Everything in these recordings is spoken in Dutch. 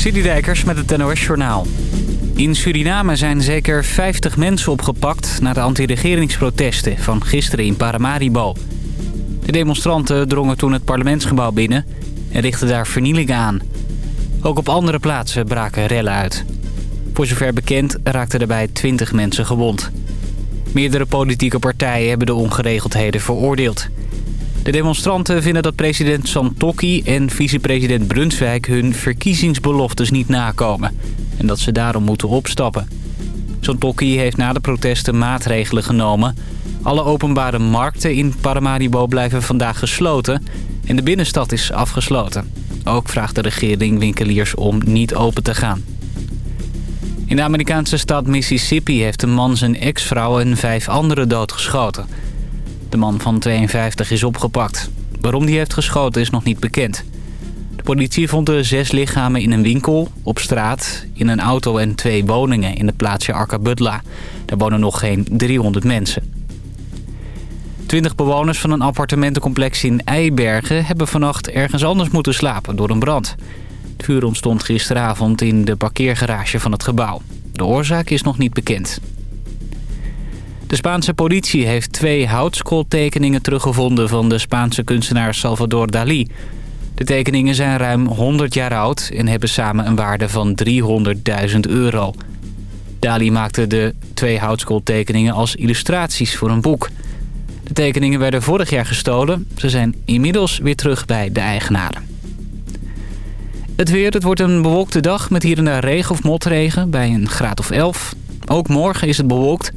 Dijkers met het NOS Journaal. In Suriname zijn zeker 50 mensen opgepakt... na de anti-regeringsprotesten van gisteren in Paramaribo. De demonstranten drongen toen het parlementsgebouw binnen... en richtten daar vernielingen aan. Ook op andere plaatsen braken rellen uit. Voor zover bekend raakten daarbij 20 mensen gewond. Meerdere politieke partijen hebben de ongeregeldheden veroordeeld... De demonstranten vinden dat president Santokki en vicepresident Brunswijk hun verkiezingsbeloftes niet nakomen. En dat ze daarom moeten opstappen. Santokki heeft na de protesten maatregelen genomen. Alle openbare markten in Paramaribo blijven vandaag gesloten en de binnenstad is afgesloten. Ook vraagt de regering winkeliers om niet open te gaan. In de Amerikaanse stad Mississippi heeft een man zijn ex-vrouw en vijf anderen doodgeschoten... De man van 52 is opgepakt. Waarom die heeft geschoten is nog niet bekend. De politie vond de zes lichamen in een winkel, op straat, in een auto en twee woningen in het plaatsje Arkabudla. Daar wonen nog geen 300 mensen. Twintig bewoners van een appartementencomplex in Eibergen hebben vannacht ergens anders moeten slapen door een brand. Het vuur ontstond gisteravond in de parkeergarage van het gebouw. De oorzaak is nog niet bekend. De Spaanse politie heeft twee houtskooltekeningen teruggevonden... van de Spaanse kunstenaar Salvador Dalí. De tekeningen zijn ruim 100 jaar oud... en hebben samen een waarde van 300.000 euro. Dalí maakte de twee houtskooltekeningen als illustraties voor een boek. De tekeningen werden vorig jaar gestolen. Ze zijn inmiddels weer terug bij de eigenaren. Het weer, het wordt een bewolkte dag met hier en daar regen of motregen bij een graad of 11. Ook morgen is het bewolkt...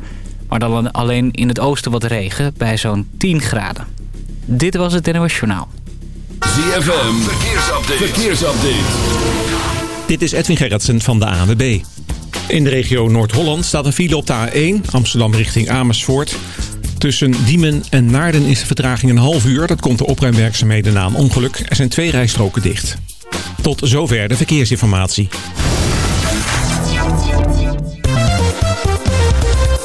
Maar dan alleen in het oosten wat regen bij zo'n 10 graden. Dit was het NOS Journaal. ZFM, verkeersupdate. verkeersupdate. Dit is Edwin Gerritsen van de ANWB. In de regio Noord-Holland staat een file op de A1, Amsterdam richting Amersfoort. Tussen Diemen en Naarden is de vertraging een half uur. Dat komt de opruimwerkzaamheden na een ongeluk. Er zijn twee rijstroken dicht. Tot zover de verkeersinformatie.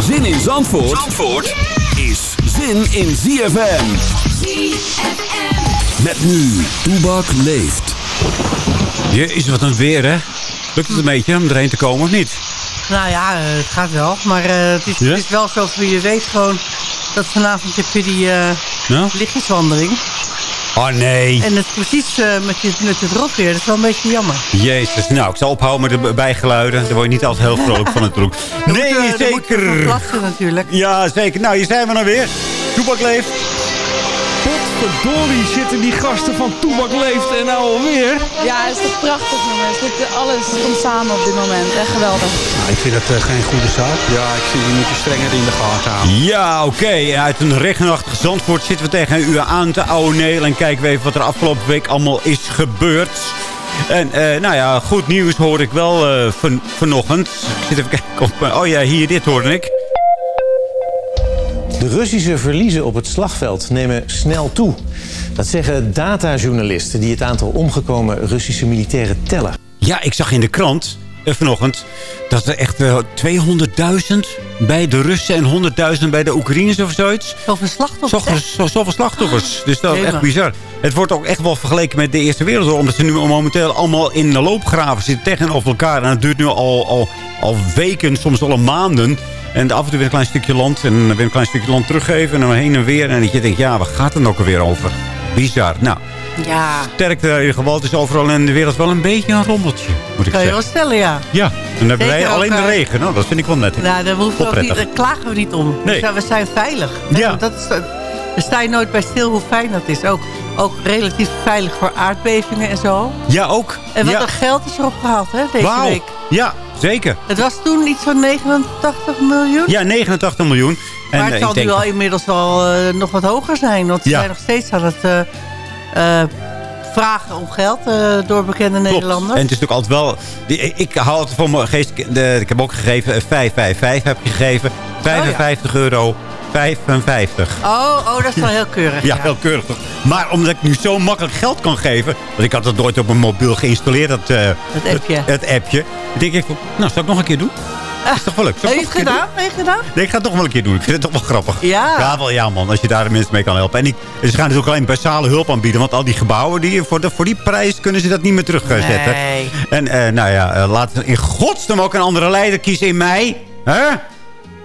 Zin in Zandvoort, Zandvoort is zin in ZFM. ZFM. Met nu, Toebak leeft. Je is wat een weer, hè? Lukt het een beetje om erheen te komen of niet? Nou ja, eh, het gaat wel. Maar uh, het, is, het, is, wel zo, je weet gewoon dat vanavond heb je die uh, ja? lichtjeswandeling. Oh nee. En het precies uh, met, je, met het rot weer. Dat is wel een beetje jammer. Jezus. Nou, ik zal ophouden met de bijgeluiden. Daar word je niet altijd heel vrolijk van het broek. nee, moet, uh, zeker. Moet plassen natuurlijk. Ja, zeker. Nou, hier zijn we dan weer. Toebak leeft. Potverdorie zitten die gasten van Toebak Leeft en nou alweer. Ja, het is toch prachtig jongens. Dit, alles komt samen op dit moment. Echt geweldig. Nou, ik vind het uh, geen goede zaak. Ja, ik vind die moet je strenger in de gaten houden. Ja, oké. Okay. Uit een regenachtig Zandvoort zitten we tegen u aan te ouweneel. En kijken we even wat er afgelopen week allemaal is gebeurd. En uh, nou ja, goed nieuws hoor ik wel uh, van, vanochtend. Ik zit even kijken op... oh ja, hier, dit hoorde ik. De Russische verliezen op het slagveld nemen snel toe. Dat zeggen datajournalisten die het aantal omgekomen Russische militairen tellen. Ja, ik zag in de krant eh, vanochtend dat er echt uh, 200.000 bij de Russen en 100.000 bij de Oekraïners of zoiets. Zoveel slachtoffers? Zo, zoveel slachtoffers. Dus dat is echt bizar. Het wordt ook echt wel vergeleken met de Eerste Wereldoorlog. Omdat ze nu momenteel allemaal in de loopgraven zitten tegenover elkaar. En het duurt nu al, al, al weken, soms al maanden. En af en toe weer een klein stukje land. En weer een klein stukje land teruggeven. En dan heen en weer. En dat je denkt, ja, waar gaat het ook alweer over? Bizar. Nou, ja. sterkte in ieder geval. Het is overal in de wereld wel een beetje een rommeltje, moet ik kan zeggen. je wel stellen, ja. Ja, en dan hebben wij alleen de ook, regen. Nou, dat vind ik wel net. Nou, daar, hoeven we niet, daar klagen we niet om. Nee. Dus, we zijn veilig. Ja. Dat is, we sta je nooit bij stil hoe fijn dat is. Ook, ook relatief veilig voor aardbevingen en zo. Ja, ook. En wat ja. er geld is erop gehaald, hè, deze Wauw. week. Ja, zeker. Het was toen iets van 89 miljoen. Ja, 89 miljoen. En, maar het uh, zal ik nu al inmiddels wel uh, nog wat hoger zijn. Want ze Ja. zijn nog steeds aan het uh, vragen om geld door bekende Nederlanders. En het is natuurlijk altijd wel... ik hou altijd van mijn geest... De, ik heb ook gegeven, 555 heb je gegeven. 55 euro 55. Oh, oh, dat is wel heel keurig. ja, heel keurig toch. Maar omdat ik nu zo makkelijk geld kan geven... want ik had het nooit op mijn mobiel geïnstalleerd, dat, uh, het appje. Het, appje. denk ik nou, zal ik nog een keer doen? Dat is toch wel leuk. Heb je het gedaan? Heb je gedaan? Nee, ik ga het toch wel een keer doen. Ik vind het toch wel grappig. Ja. Ja, wel ja man. Als je daar de mensen mee kan helpen. En ik, ze gaan natuurlijk alleen basale hulp aanbieden. Want al die gebouwen, die, voor, de, voor die prijs kunnen ze dat niet meer terugzetten. Nee. En uh, nou ja, uh, laten we in godsnaam ook een andere leider kiezen in mei. Hè?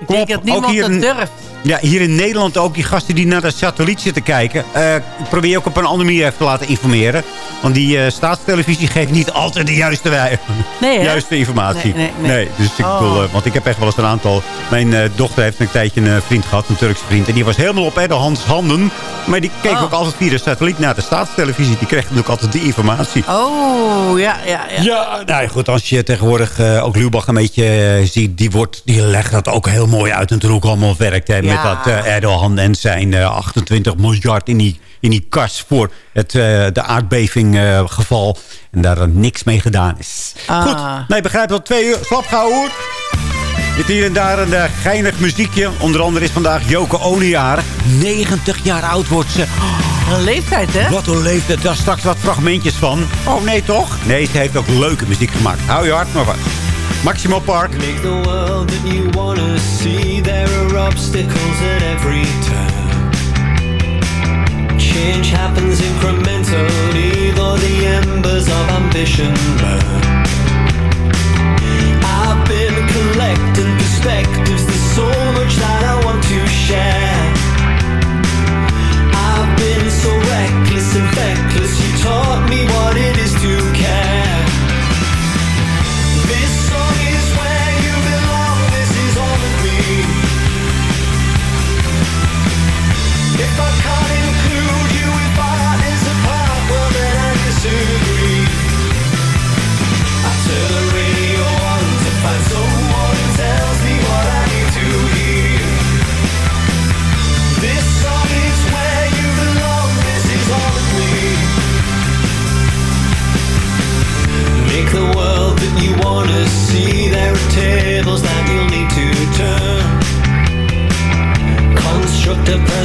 Ik denk dat niemand het durft. Ja, hier in Nederland ook die gasten die naar de satelliet zitten kijken. Uh, probeer je ook op een andere manier even te laten informeren. Want die uh, staatstelevisie geeft niet altijd de juiste, nee, juiste informatie. Nee, nee, nee. dus ik oh. bedoel, uh, want ik heb echt wel eens een aantal... Mijn dochter heeft een tijdje een vriend gehad, een Turkse vriend. En die was helemaal op Erdogans handen. Maar die keek oh. ook altijd via de satelliet naar de staatstelevisie. Die kreeg natuurlijk altijd die informatie. Oh, ja, ja, ja. Ja, nou goed, als je tegenwoordig ook Lubach een beetje ziet... Die, wordt, die legt dat ook heel mooi uit ook allemaal werkt. Hè, met dat uh, Erdogan en zijn uh, 28 miljard in die, in die kas voor het, uh, de aardbevinggeval. en daar niks mee gedaan is. Ah. Goed, nee, begrijp dat twee uur. Slap hoor. Dit hier en daar een geinig muziekje. Onder andere is vandaag Joko Ono jarig. 90 jaar oud wordt ze. een leeftijd, hè? Wat een leeftijd. Daar straks wat fragmentjes van. Oh, nee, toch? Nee, ze heeft ook leuke muziek gemaakt. Hou je hart maar vast. Maximo Park. Make the world that you wanna see. There are obstacles at every turn. Change happens incrementally, though the embers of ambition burn. I've been collecting perspectives. There's so much that I want to share. I've been so reckless and. You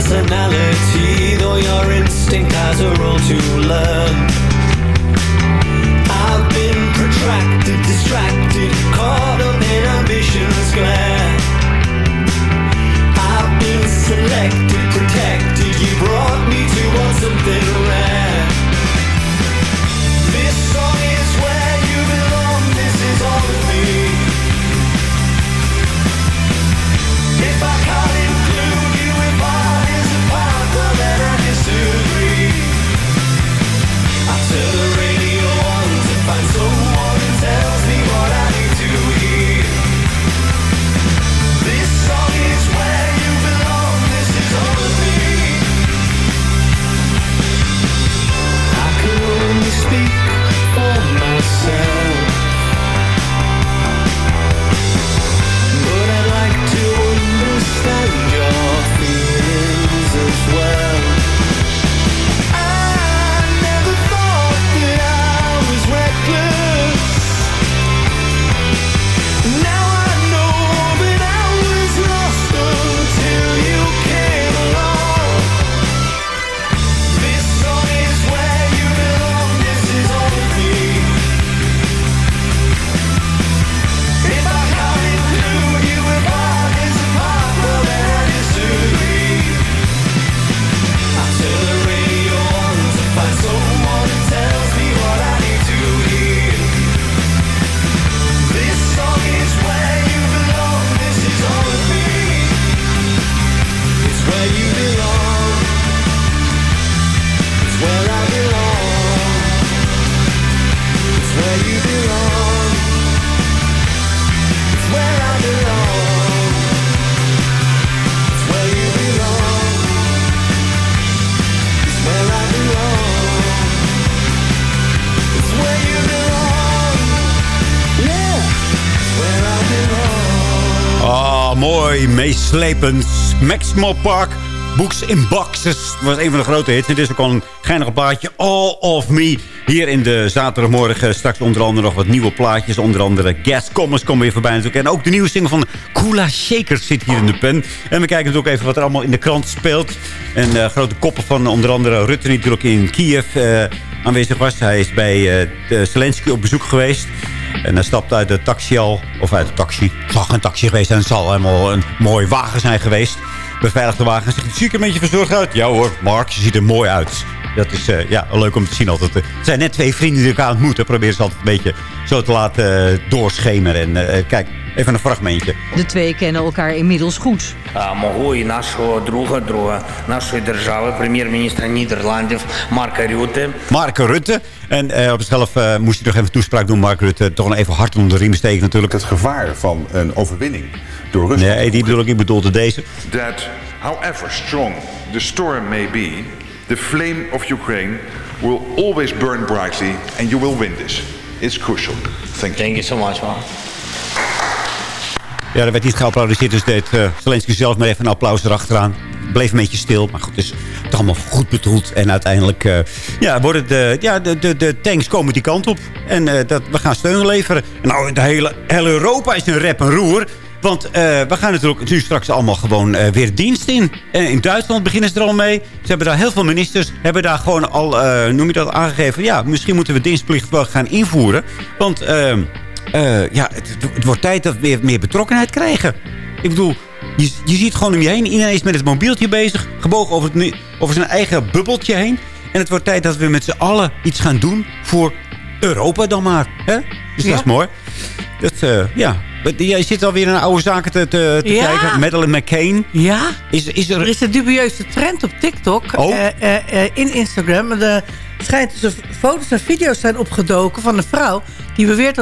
personality Though your instinct has a role to learn. I've been protracted, distracted Caught up in ambition's glare I've been selected, protected You brought me to want something meeslepend. Maximo Park Books in Boxes was een van de grote hits. Dit is ook al een geinig plaatje. All of Me. Hier in de zaterdagmorgen straks onder andere nog wat nieuwe plaatjes. Onder andere Gas Commerce komen weer voorbij natuurlijk. En ook de nieuwe single van Kula Shakers zit hier in de pen. En we kijken natuurlijk even wat er allemaal in de krant speelt. En uh, grote koppen van onder andere Rutte natuurlijk in Kiev uh, aanwezig was. Hij is bij uh, Zelensky op bezoek geweest. En hij stapt uit de taxi al, of uit de taxi. Het zal geen taxi geweest en het zal helemaal een mooi wagen zijn geweest. Beveiligde wagen. Zegt, zie ik een beetje verzorgd uit? Ja hoor, Mark, je ziet er mooi uit. Dat is uh, ja, leuk om te zien altijd. Het zijn net twee vrienden die elkaar ontmoeten. Proberen ze altijd een beetje zo te laten uh, doorschemeren. En uh, kijk, even een fragmentje. De twee kennen elkaar inmiddels goed. Мого і нашого друга, друга нашої держави, прем'єр-міністра Нідерландів Марка Rutte. Mark Rutte. En uh, op zichzelf uh, moest hij nog even toespraak doen, Mark Rutte. Toch een even hard onder de riem steken natuurlijk. Het gevaar van een overwinning door Rusland. Nee, die bedoel ik, ik bedoelde deze. That however strong the storm may be, the flame of Ukraine will always burn brightly and you will win this. It's crucial. Thank you. Thank you so much, man. Ja, er werd niet geapplaudiseerd, dus deed uh, Zelensky zelf maar even een applaus erachteraan. Bleef een beetje stil, maar goed, is het allemaal goed bedoeld. En uiteindelijk uh, ja, worden de, ja, de, de, de tanks komen die kant op. En uh, dat, we gaan steun leveren. Nou, de hele, hele Europa is een rep en roer. Want we gaan natuurlijk nu straks allemaal gewoon weer dienst in. In Duitsland beginnen ze er al mee. Ze hebben daar heel veel ministers. Hebben daar gewoon al, noem je dat, aangegeven. Ja, misschien moeten we dienstplicht wel gaan invoeren. Want ja, het, het, wordt tijd dat we weer meer betrokkenheid krijgen. Ik bedoel, je, je ziet gewoon om je heen. Iedereen is met het mobieltje bezig. Gebogen over, het, over zijn eigen bubbeltje heen. En het wordt tijd dat we met z'n allen iets gaan doen voor Europa dan maar. Hè? Dus ja. dat is mooi. Dat, ja, Jij zit alweer naar oude zaken te, te, te ja. kijken. Madeleine McCain. Ja. Is, is er... er is een dubieuze trend op TikTok. Oh. Uh, in Instagram. Er schijnt dus foto's en video's zijn opgedoken van een vrouw. Die beweert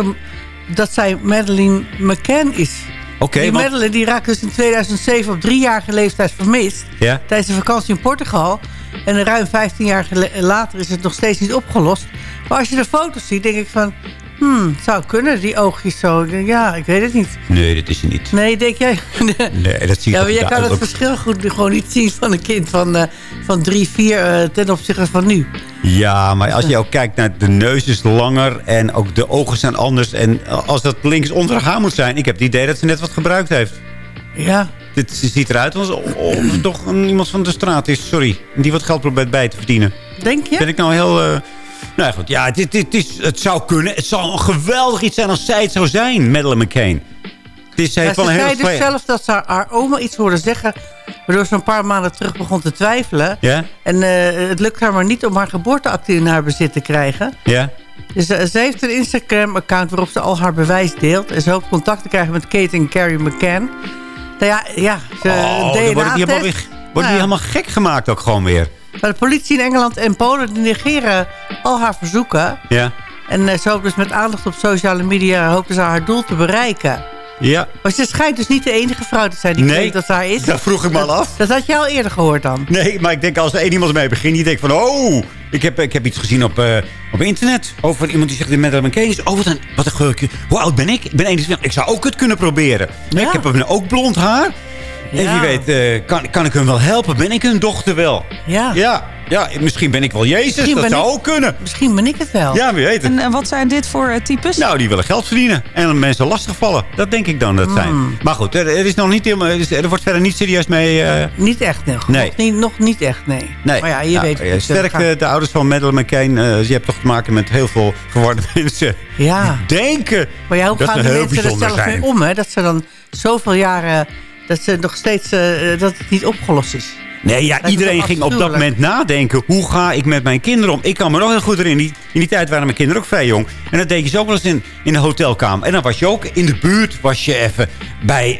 dat zij Madeleine McCann is. Okay, die want... Madeleine die raakte dus in 2007 op driejarige leeftijd vermist. Ja. Tijdens een vakantie in Portugal. En ruim 15 jaar later is het nog steeds niet opgelost. Maar als je de foto's ziet, denk ik van... Hmm, het zou kunnen, die oogjes zo. Ja, ik weet het niet. Nee, dat is je niet. Nee, denk jij? nee, dat zie je Ja, maar jij kan het verschil goed gewoon niet zien van een kind van, uh, van drie, vier uh, ten opzichte van nu. Ja, maar als je ook kijkt naar de neus is langer en ook de ogen zijn anders. En als dat links onder haar moet zijn, ik heb het idee dat ze net wat gebruikt heeft. Ja. Dit ziet eruit alsof het toch iemand van de straat is, sorry. Die wat geld probeert bij te verdienen. Denk je? Ben ik nou heel... Uh, nou goed, ja, dit, dit, dit, het zou kunnen. Het zou een geweldig iets zijn als zij het zou zijn, Madeleine McCain. Het is, ja, ze zei dus zelf dat ze haar, haar oma iets hoorde zeggen... waardoor ze een paar maanden terug begon te twijfelen. Ja? En uh, het lukt haar maar niet om haar geboorteakte in haar bezit te krijgen. Ja? Dus uh, ze heeft een Instagram-account waarop ze al haar bewijs deelt. En ze hoopt contact te krijgen met Kate en Carrie McCann. Nou ja, ja ze oh, wordt die wordt Nou die helemaal gek gemaakt ook gewoon weer. Maar de politie in Engeland en Polen negeren al haar verzoeken. Ja. En uh, ze hoopt dus met aandacht op sociale media hopen ze haar doel te bereiken. Ja. Maar ze schijnt dus niet de enige vrouw te zijn die nee, denkt dat daar is. dat vroeg ik me al af. Dat had je al eerder gehoord dan. Nee, maar ik denk als er één iemand mee begint... die denkt van, oh, ik heb, ik heb iets gezien op, uh, op internet... over iemand die zegt dat Madeleine McCain is. Oh, wat een, wat een geurtje. Hoe oud ben ik? Ik ben 21. Ik zou ook het kunnen proberen. Ja. Ik heb ook blond haar. Ja. En wie weet, uh, kan, kan ik hem wel helpen? Ben ik hun dochter wel? Ja. Ja, ja misschien ben ik wel Jezus. Misschien dat zou ik, ook kunnen. Misschien ben ik het wel. Ja, wie weet het. En, en wat zijn dit voor uh, types? Nou, die willen geld verdienen. En mensen lastigvallen. Dat denk ik dan dat zijn. Hmm. Maar goed, er, er, is nog niet helemaal, er wordt verder niet serieus mee... Uh... Niet echt, nee. nee. Nog, niet, nog niet echt, nee. nee. Maar ja, je nou, weet het. Sterk, de, de ouders van Madeleine McCain... Uh, je hebt toch te maken met heel veel verwarde mensen. Ja. Die denken Maar ja, hoe dat gaan ze de mensen er zelf zijn. mee om, hè? Dat ze dan zoveel jaren... dat ze nog steeds... Uh, dat het niet opgelost is. Nee, ja, Dat iedereen ging op dat moment nadenken. Hoe ga ik met mijn kinderen om? Ik kan me nog heel goed erin. In die tijd waren mijn kinderen ook vrij jong. En dat deed je zo ook wel eens in, in de hotelkamer. En dan was je ook in de buurt. Was je even bij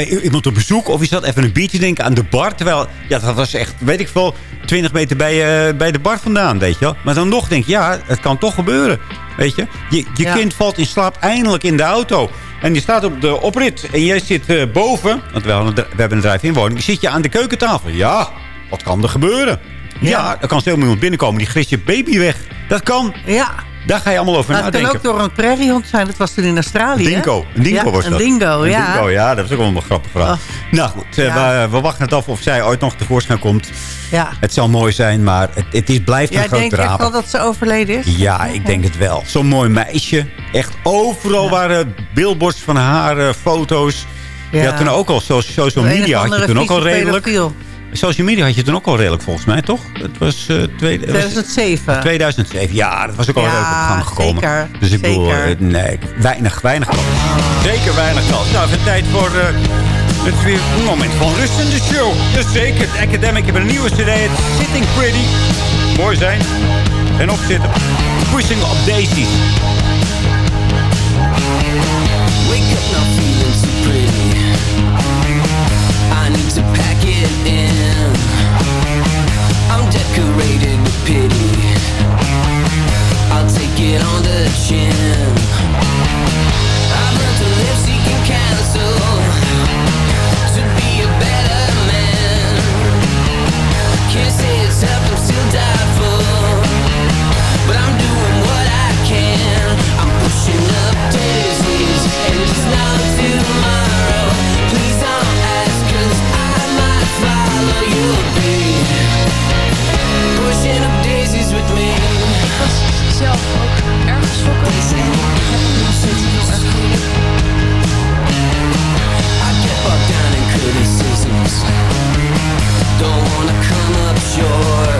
uh, iemand op bezoek. Of je zat even een biertje denken aan de bar. Terwijl, ja, dat was echt, weet ik veel, 20 meter bij, uh, bij de bar vandaan, weet je wel. Maar dan nog denk je, ja, het kan toch gebeuren. Weet je? Je, je ja. kind valt in slaap eindelijk in de auto. En je staat op de oprit en jij zit uh, boven. Want we, hebben een drive-in woning. Zit je aan de keukentafel. Ja, wat kan er gebeuren? Ja, ja er kan zo iemand binnenkomen. Die grist je baby weg. Dat kan. Ja. Daar ga je allemaal over Nou, het nadenken. kan ook door een prairiehond zijn. Dat was toen in Australië. Een dingo. Een dingo ja, was dat. Een dingo, Een ja. dingo, ja. Dat is ook wel een grappig verhaal. Oh. Nou goed, eh, we, we wachten het af of zij ooit nog tevoorschijn komt. Ja. Het zal mooi zijn, maar het, het is, blijft een Jij groot denkt echt drama. wel dat ze overleden is? Ja, ik denk het wel. Zo'n mooi meisje. Echt overal waren billboards van haar eh, foto's. Ja. Je had toen ook al so- social media had je toen ook al redelijk. pedofiel. Social media had je toen ook al redelijk volgens mij, toch? Het was, het was 2007. 2007. Ja, dat was ook al Ja, redelijk op gang gekomen. zeker, Dus ik bedoel, zeker. eh, nee, weinig, weinig kans. Zeker weinig kans. Nou, even tijd voor eh, het weer een moment van rust in de show. Jazeker, de Academic hebben een nieuwe cd. Het Sitting Pretty. Mooi zijn. En opzitten. Pushing up daisies. Decorated with pity. I'll take it on the chin. Don't wanna come up short.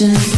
Conversations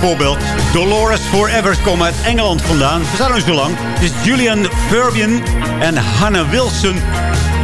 Wat een mooi voorbeeld. Dolores Forever komen uit Engeland vandaan. Ze staan nog zo lang. Het is Julian Furbian en Hannah Wilson.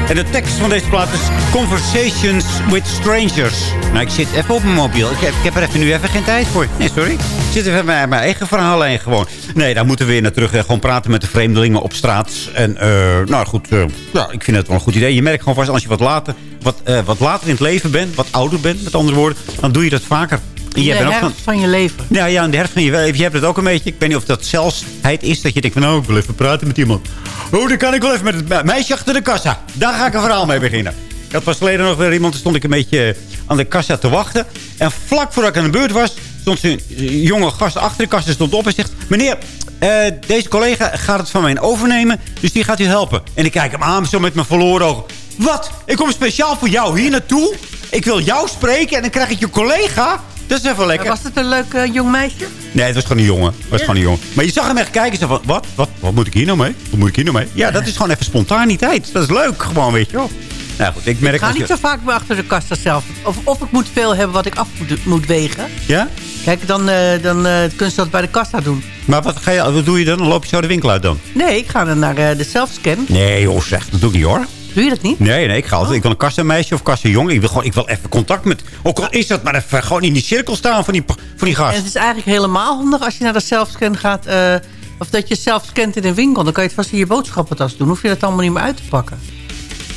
En de tekst van deze plaat is Conversations with Strangers. Nou, ik zit even op mijn mobiel. Ik heb, ik heb er even nu even geen tijd voor. Nee, sorry. Ik zit even bij mijn eigen verhaal heen gewoon. Nee, daar moeten we weer naar terug. Gewoon praten met de vreemdelingen op straat. En eh, nou goed, eh, ja, ik vind het wel een goed idee. Je merkt gewoon vast als je wat later, wat, eh, wat later in het leven bent, wat ouder bent, met andere woorden, dan doe je dat vaker. Jij de herfst van je leven. ja, ja, in de herfst van je leven. Je hebt het ook een beetje. Ik weet niet of dat zelfsheid is. Dat je denkt van, nou, ik wil even praten met iemand. Oh, dan kan ik wel even met het me- meisje achter de kassa. Daar ga ik een verhaal mee beginnen. Had pas geleden nog weer iemand. Stond ik een beetje aan de kassa te wachten. En vlak voordat ik aan de beurt was... stond een jonge gast achter de kassa. Stond op en zegt... Meneer, eh, deze collega gaat het van mij overnemen. Dus die gaat u helpen. En ik kijk hem aan zo met mijn verloren ogen. Wat? Ik kom speciaal voor jou hier naartoe. Ik wil jou spreken en dan krijg ik je collega. Dat is even lekker. Was het een leuk eh, jong meisje? Nee, het was gewoon een jongen. Het was gewoon een jongen. Maar je zag hem echt kijken. Zo van, wat? Wat? Wat moet ik hier nou mee? Wat moet ik hier nou mee? Ja, dat is gewoon even spontaniteit. Dat is leuk gewoon, weet je wel. Nou goed, ik merk... Ik ga niet je- zo vaak meer achter de kassa zelf. Of, of ik moet veel hebben wat ik af moet, moet wegen. Ja? Kijk, dan, eh, dan eh, kun je dat bij de kassa doen. Maar wat, ga je, wat doe je dan? Dan loop je zo de winkel uit dan? Nee, ik ga dan naar eh, de zelfscan. Nee joh, zeg. Dat doe ik niet hoor. Doe je dat niet? Nee, nee, ik ga altijd. Ik wil een kassameisje of kassajongen. Ik wil gewoon, ik wil even contact met... Ook al is dat maar even gewoon in die cirkel staan van die, van die gast. En het is eigenlijk helemaal handig als je naar de zelfscan gaat. eh, of dat je zelf scant in een winkel. Dan kan je het vast in je boodschappentas doen. Hoef je dat allemaal niet meer uit te pakken.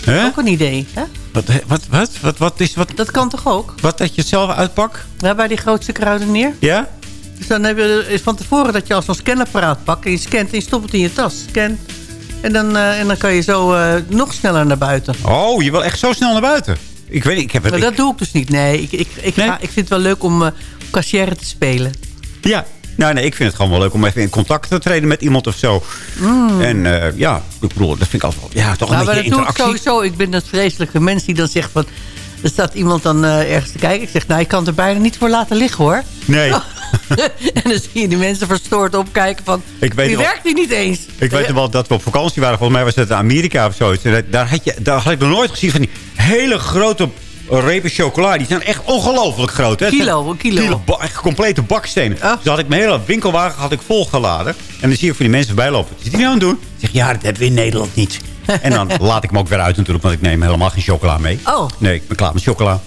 Hè? Ook een idee, hè? Wat, wat, wat, wat, wat is... Wat, Dat kan toch ook? wat dat je het zelf uitpakt? Ja, bij die grootste kruidenier. Ja? Dus dan heb je is van tevoren dat je als zo'n scanapparaat pakt. En je scant en je stopt het in je tas. Scan. En dan, eh, en dan kan je zo eh, nog sneller naar buiten. Oh, je wil echt zo snel naar buiten. Ik weet niet, ik heb het... Maar dat doe ik dus niet. Nee, ik, ik, ik, Nee? Ga, ik vind het wel leuk om cashier te spelen. Ja, nou, nee, ik vind het gewoon wel leuk om even in contact te treden met iemand of zo. En eh, ja, ik bedoel, dat vind ik altijd wel, ja, toch Mm. nou, een maar dat doe ik sowieso. Ik ben dat vreselijke mens die dan zegt van... Er staat iemand dan eh, ergens te kijken. Ik zeg, nou, ik kan het er bijna niet voor laten liggen, hoor. Nee, en dan zie je die mensen verstoord opkijken van... Ik weet die wel- werkt hier niet eens. ik weet nog wel dat we op vakantie waren. Volgens mij was het in Amerika of zo. En Daar had, je, daar had ik nog nooit gezien van die hele grote repen chocola. Die zijn echt ongelooflijk groot. Hè? Kilo, een kilo. ba- echt complete bakstenen. Oh. Dus had ik mijn hele winkelwagen had ik volgeladen. En dan zie ik van die mensen voorbij lopen. Wat is die nou aan het doen? Ik zeg, ja, dat hebben we in Nederland niet. en dan laat ik hem ook weer uit natuurlijk. Want ik neem helemaal geen chocola mee. Oh, Nee, ik ben klaar met chocola.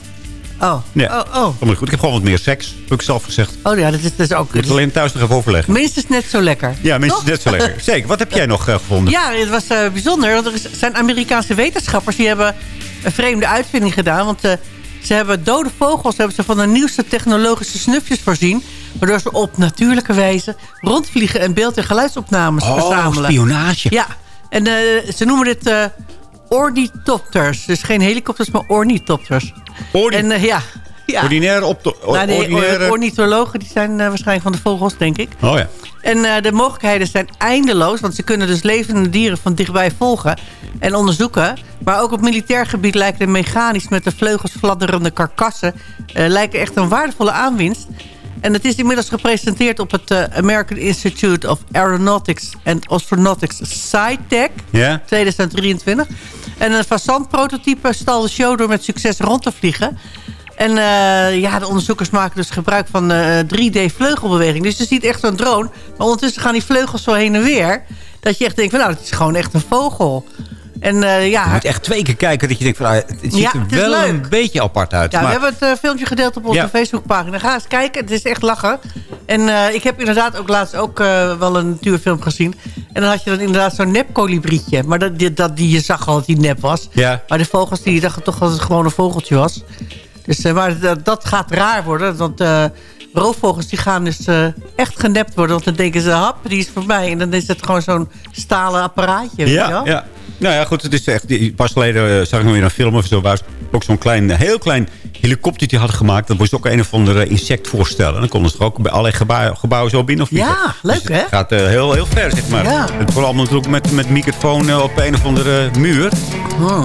oh, Ja. oh, oh. Helemaal goed. Ik heb gewoon wat meer seks. Heb ik zelf gezegd. Oh ja, dat is, dat is ook... Ik moet alleen thuis nog even overleggen. Minstens net zo lekker. Ja, minstens Toch? net zo lekker. Zeker. Wat heb jij nog eh, gevonden? Ja, het was eh, bijzonder. Want er zijn Amerikaanse wetenschappers die hebben een vreemde uitvinding gedaan. Want eh, ze hebben dode vogels hebben ze van de nieuwste technologische snufjes voorzien. Waardoor ze op natuurlijke wijze rondvliegen en beeld- en geluidsopnames Oh, verzamelen. spionage. Ja, en eh, ze noemen dit eh ornithopters. Dus geen helikopters, maar ornithopters. Orni- En eh, ja, ja. Ordinaire op de... Nou, nee, ordinaire... ornithologen die zijn waarschijnlijk van de vogels, denk ik. Oh ja. En de mogelijkheden zijn eindeloos. Want ze kunnen dus levende dieren van dichtbij volgen en onderzoeken. Maar ook op militair gebied lijken de mechanisch met de vleugels fladderende karkassen... lijken echt een waardevolle aanwinst. En het is inmiddels gepresenteerd op het eh, American Institute of Aeronautics and Astronautics SciTech Ja? 2023. En een fazant-prototype stal de show door met succes rond te vliegen. En eh, ja, de onderzoekers maken dus gebruik van eh 3D-vleugelbeweging. Dus je ziet echt zo'n drone. Maar ondertussen gaan die vleugels zo heen en weer. Dat je echt denkt, van, nou, het is gewoon echt een vogel. En eh, Je ja, moet echt twee keer kijken dat je denkt van... ah, het ziet Ja, er het wel leuk. een beetje apart uit. ja we hebben het eh, filmpje gedeeld op onze Ja. Facebookpagina. Ga eens kijken, het is echt lachen. En eh, ik heb inderdaad ook laatst ook wel een natuurfilm gezien. En dan had je dan inderdaad zo'n nepkolibrietje. Maar dat, die, dat, die, je zag al dat die nep was. Ja. Maar de vogels die dachten toch dat het gewoon een vogeltje was. Dus, maar dat, dat gaat raar worden. Want roofvogels die gaan dus echt genept worden. Want dan denken ze, hap, die is voor mij. En dan is het gewoon zo'n stalen apparaatje. weet je ja, wel? ja. Nou ja, goed. Het is echt, die- pas geleden eh, zag ik nog weer een film of zo. Waar ze ook zo'n klein, eh, heel klein helikoptertje hadden gemaakt. Dat moest ook een of ander eh, insect voorstellen. En dan konden ze er ook bij allerlei gebouwen, gebouwen zo binnen vliegen. Ja, leuk, Dus hè? Het gaat eh, heel, heel ver, zeg maar. Ja. Het vooral natuurlijk met, met microfoon op een of andere muur. Hmm.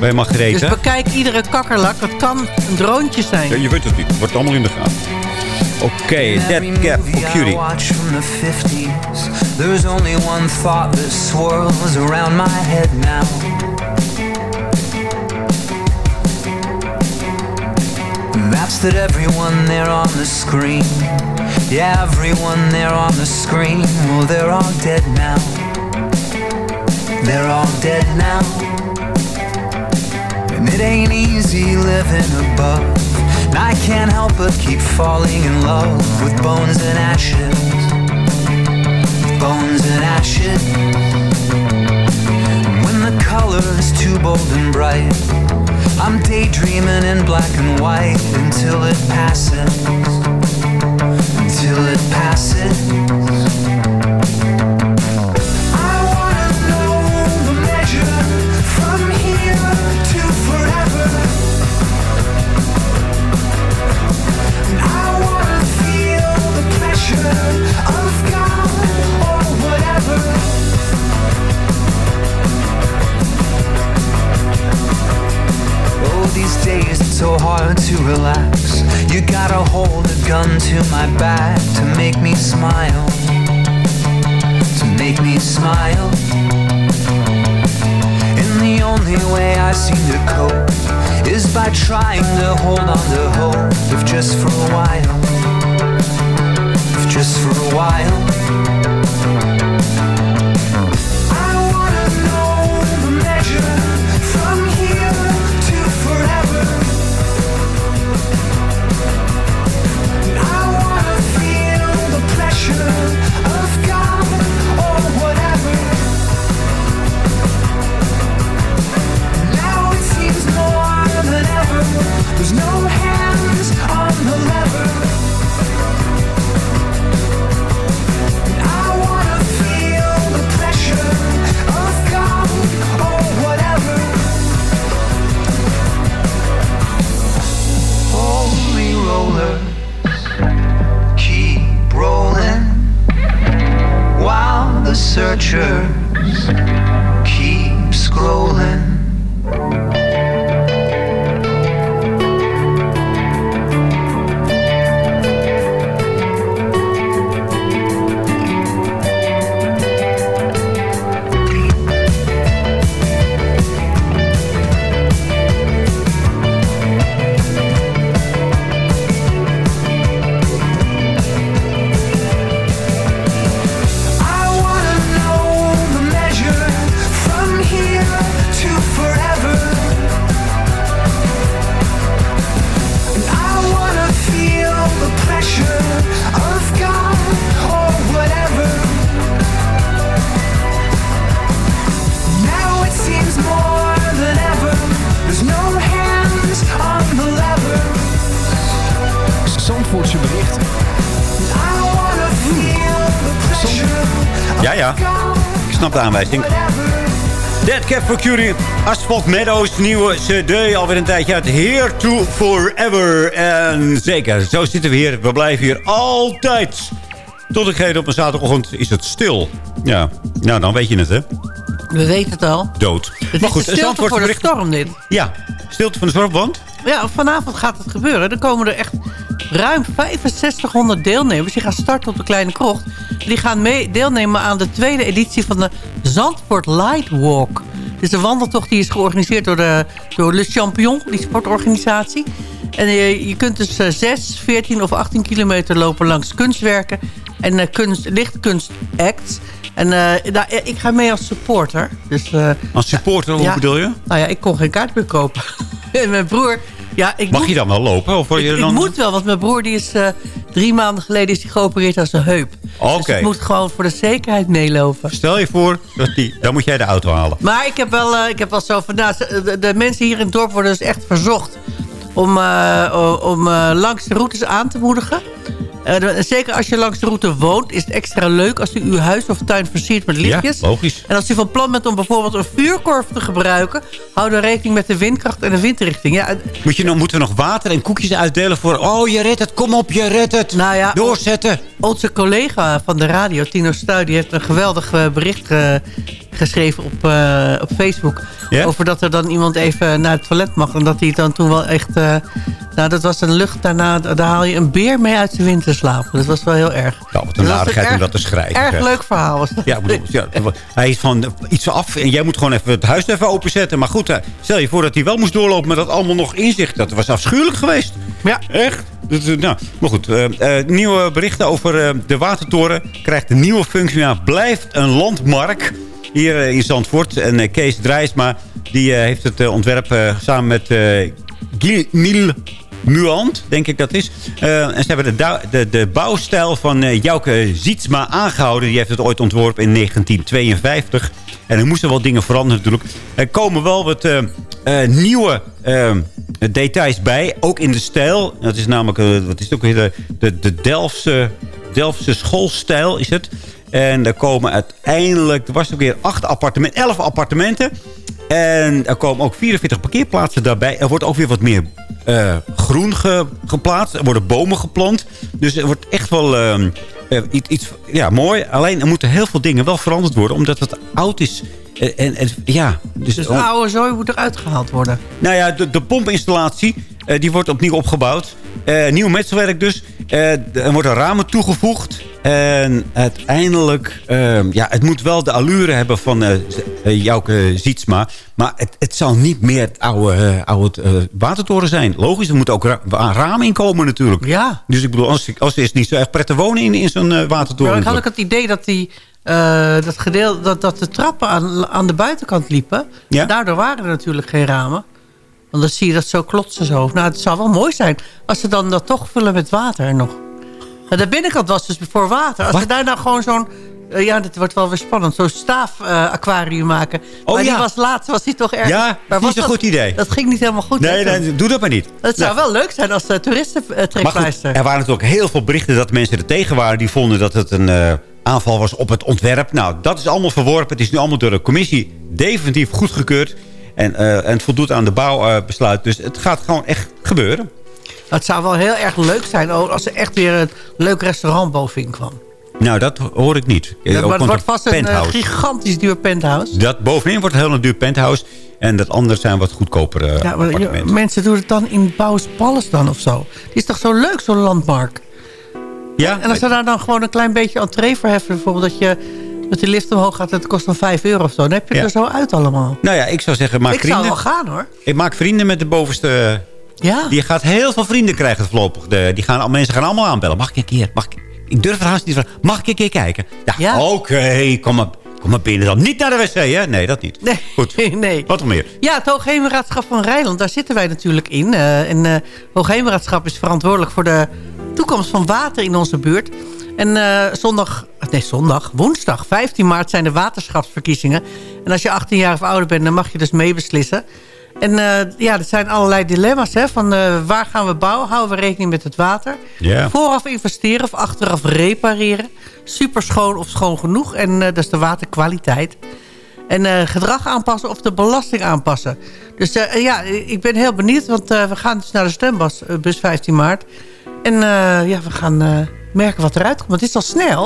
Bij Margarethe. Dus bekijk iedere kakkerlak. Het kan een droontje zijn. Ja, je weet het niet. Het wordt allemaal in de gaten. Oké, Dead Gap for Cutie. Watch from the 50s. There's only one thought that swirls around my head now. That's that everyone there on the screen Yeah, everyone there on the screen, well, they're all dead now. They're all dead now. And it ain't easy living above. And I can't help but keep falling in love with bones and ashes. Bones and ashes. When the color is too bold and bright, I'm daydreaming in black and white until it passes. Until it passes. To relax. You gotta hold a gun to my back to make me smile. To make me smile. And the only way I seem to cope is by trying to hold on to hope, if just for a while. If just for a while. Aanwijzing. Dead Cat for Curie. Asphalt Meadows, nieuwe cd. Alweer een tijdje uit. Here to Forever. En zeker, zo zitten we hier. We blijven hier altijd. Tot ik geef op een zaterdagochtend is het stil. Ja, nou dan weet je het, hè. We weten het al. Dood. Het is de stilte voor de bericht- storm dit. Ja, stilte van de storm, want? Ja, vanavond gaat het gebeuren. Er komen er echt ruim 6500 deelnemers. Die gaan starten op de Kleine Krocht. Die gaan mee deelnemen aan de tweede editie van de Zandvoort Light Walk. Dus de wandeltocht die is georganiseerd door, de, door Le Champion, die sportorganisatie. En je, je kunt dus eh, 6, 14 of 18 kilometer lopen langs kunstwerken en eh, kunst, lichtkunstacts. En eh, daar- ik ga mee als supporter. Dus, eh, Als supporter, hoe ja. bedoel je? nou ja, ik kon geen kaart meer kopen. en mijn broer... Ja, ik Mag moet, je dan wel lopen? Of je ik, dan... ik moet wel, want mijn broer die is eh, drie maanden geleden is die geopereerd aan zijn heup. Oké. Dus ik moet gewoon voor de zekerheid meelopen. Stel je voor, dat die, dan moet jij de auto halen. Maar ik heb wel, eh, ik heb wel zo van... Nou, de, de mensen hier in het dorp worden dus echt verzocht... om, eh, om langs de routes aan te moedigen. Eh, zeker als je langs de route woont... is het extra leuk als u uw huis of tuin versiert met lichtjes. Ja, logisch. En als u van plan bent om bijvoorbeeld een vuurkorf te gebruiken... hou dan rekening met de windkracht en de windrichting. Ja, Moet je nog, moeten we nog water en koekjes uitdelen voor... Oh, je redt het, kom op, je redt het. Nou ja, Doorzetten. Onze collega van de radio, Tino Stuy, die heeft een geweldig eh, bericht ge- geschreven op, eh, op Facebook. Over dat er dan iemand even naar het toilet mag. En dat hij dan toen wel echt... eh, nou, dat was een lucht daarna. Daar haal je een beer mee uit zijn winterslaap. Dat was wel heel erg. Ja, wat een aardigheid om dat te schrijven. Erg leuk verhaal was dat. Ja, bedoel, ja, hij is van iets af en jij moet gewoon even het huis even openzetten. Maar goed, eh, stel je voor dat hij wel moest doorlopen met dat allemaal nog in zich. Dat was afschuwelijk geweest. Ja. Echt? Nou, maar goed, eh, eh, nieuwe berichten over eh, de Watertoren. Krijgt een nieuwe functie. Ja, blijft een landmark hier in Zandvoort. En Kees Drijsma die, heeft het ontwerp samen met Gilles Muant, denk ik dat is. En ze hebben de, de, de bouwstijl van Jouke Zietsma aangehouden. Die heeft het ooit ontworpen in 1952. En er moesten wel dingen veranderen natuurlijk. Er komen wel wat nieuwe details bij. Ook in de stijl. Dat is namelijk, eh, wat is ook weer, de, de, de Delftse, schoolstijl is het. En er komen uiteindelijk, er was ook weer acht appartementen, elf appartementen. En er komen ook 44 parkeerplaatsen daarbij. Er wordt ook weer wat meer eh, groen ge- geplaatst. Er worden bomen geplant. Dus er wordt echt wel ehm, eh, iets, iets ja, mooi. Alleen er moeten heel veel dingen wel veranderd worden. Omdat het oud is. En, en, en- ja, dus, Dus de oude zooi moet eruit gehaald worden. nou ja, de, de pompinstallatie eh, die wordt opnieuw opgebouwd. Eh, nieuw metselwerk dus. Eh, er worden ramen toegevoegd. En uiteindelijk... eh, ja, het moet wel de allure hebben van Jouke Zietsma. Maar het, het zal niet meer het oude, oude watertoren zijn. Logisch, er moet ook ra ra- ramen inkomen natuurlijk. Ja. Dus ik bedoel, als, als is het niet zo echt prettig wonen in, in zo'n watertoren. Maar ik had ook het idee dat, die, eh, dat, gedeelte, dat, dat de trappen aan, aan de buitenkant liepen. Ja. Daardoor waren er natuurlijk geen ramen. Want dan zie je dat zo klotsen zo. Nou, het zou wel mooi zijn als ze dan dat toch vullen met water nog. Nou, de binnenkant was dus voor water. Als ze daar nou gewoon zo'n... eh, ja, dit wordt wel weer spannend. Zo'n staaf-aquarium maken. Oh, maar die ja. was laatst, was die toch erg... Ja, maar die een goed idee. Dat ging niet helemaal goed. Nee, nee, doe dat maar niet. Het zou wel leuk zijn als uh, Maar toeristentrekpleister. goed, er waren natuurlijk heel veel berichten dat mensen er tegen waren. Die vonden dat het een eh, aanval was op het ontwerp. Nou, dat is allemaal verworpen. Het is nu allemaal door de commissie definitief goedgekeurd. En, eh, en het voldoet aan de bouwbesluit. dus het gaat gewoon echt gebeuren. Het zou wel heel erg leuk zijn als er echt weer een leuk restaurant bovenin kwam. Nou, dat hoor ik niet. Het want wordt vast een eh, gigantisch duur penthouse. Dat bovenin wordt een heel duur penthouse. En dat andere zijn wat goedkopere Ja, maar, je- appartementen. mensen doen het dan in Bouws Palace dan of zo. Die is toch zo leuk, zo'n landmark? Ja, En als ze daar dan gewoon een klein beetje entree voor heffen... bijvoorbeeld dat je met die lift omhoog gaat... het kost dan 5 euro of zo. Dan heb je Ja. het er zo uit allemaal. nou ja, ik zou zeggen, maak ik zou vrienden. wel gaan, hoor. Ik maak vrienden met de bovenste... Ja. Die gaat heel veel vrienden krijgen voorlopig. De, die gaan, mensen gaan allemaal aanbellen. Mag ik een keer? Mag ik, ik durf het haast niet te vragen. Mag ik een keer kijken? Ja, Ja. oké. kom, maar, kom maar binnen dan. Niet naar de wc, hè? Nee, dat niet. Nee, Goed. nee. Wat nog meer? Ja, het Hoogheemraadschap van Rijnland, daar zitten wij natuurlijk in. Eh, en het Hoogheemraadschap is verantwoordelijk voor de toekomst van water in onze buurt. En eh, zondag, nee zondag, woensdag 15 maart zijn de waterschapsverkiezingen. En als je 18 jaar of ouder bent, dan mag je dus meebeslissen. En eh, ja, er zijn allerlei dilemma's. Hè, van eh, waar gaan we bouwen? Houden we rekening met het water? Vooraf investeren of achteraf repareren? Super schoon of schoon genoeg? En eh, dat is de waterkwaliteit. En eh, gedrag aanpassen of de belasting aanpassen. Dus eh, ja, ik ben heel benieuwd. Want eh, we gaan dus naar de stembus eh, bus 15 maart. En eh, ja, we gaan eh, merken wat eruit komt. Want het is al snel.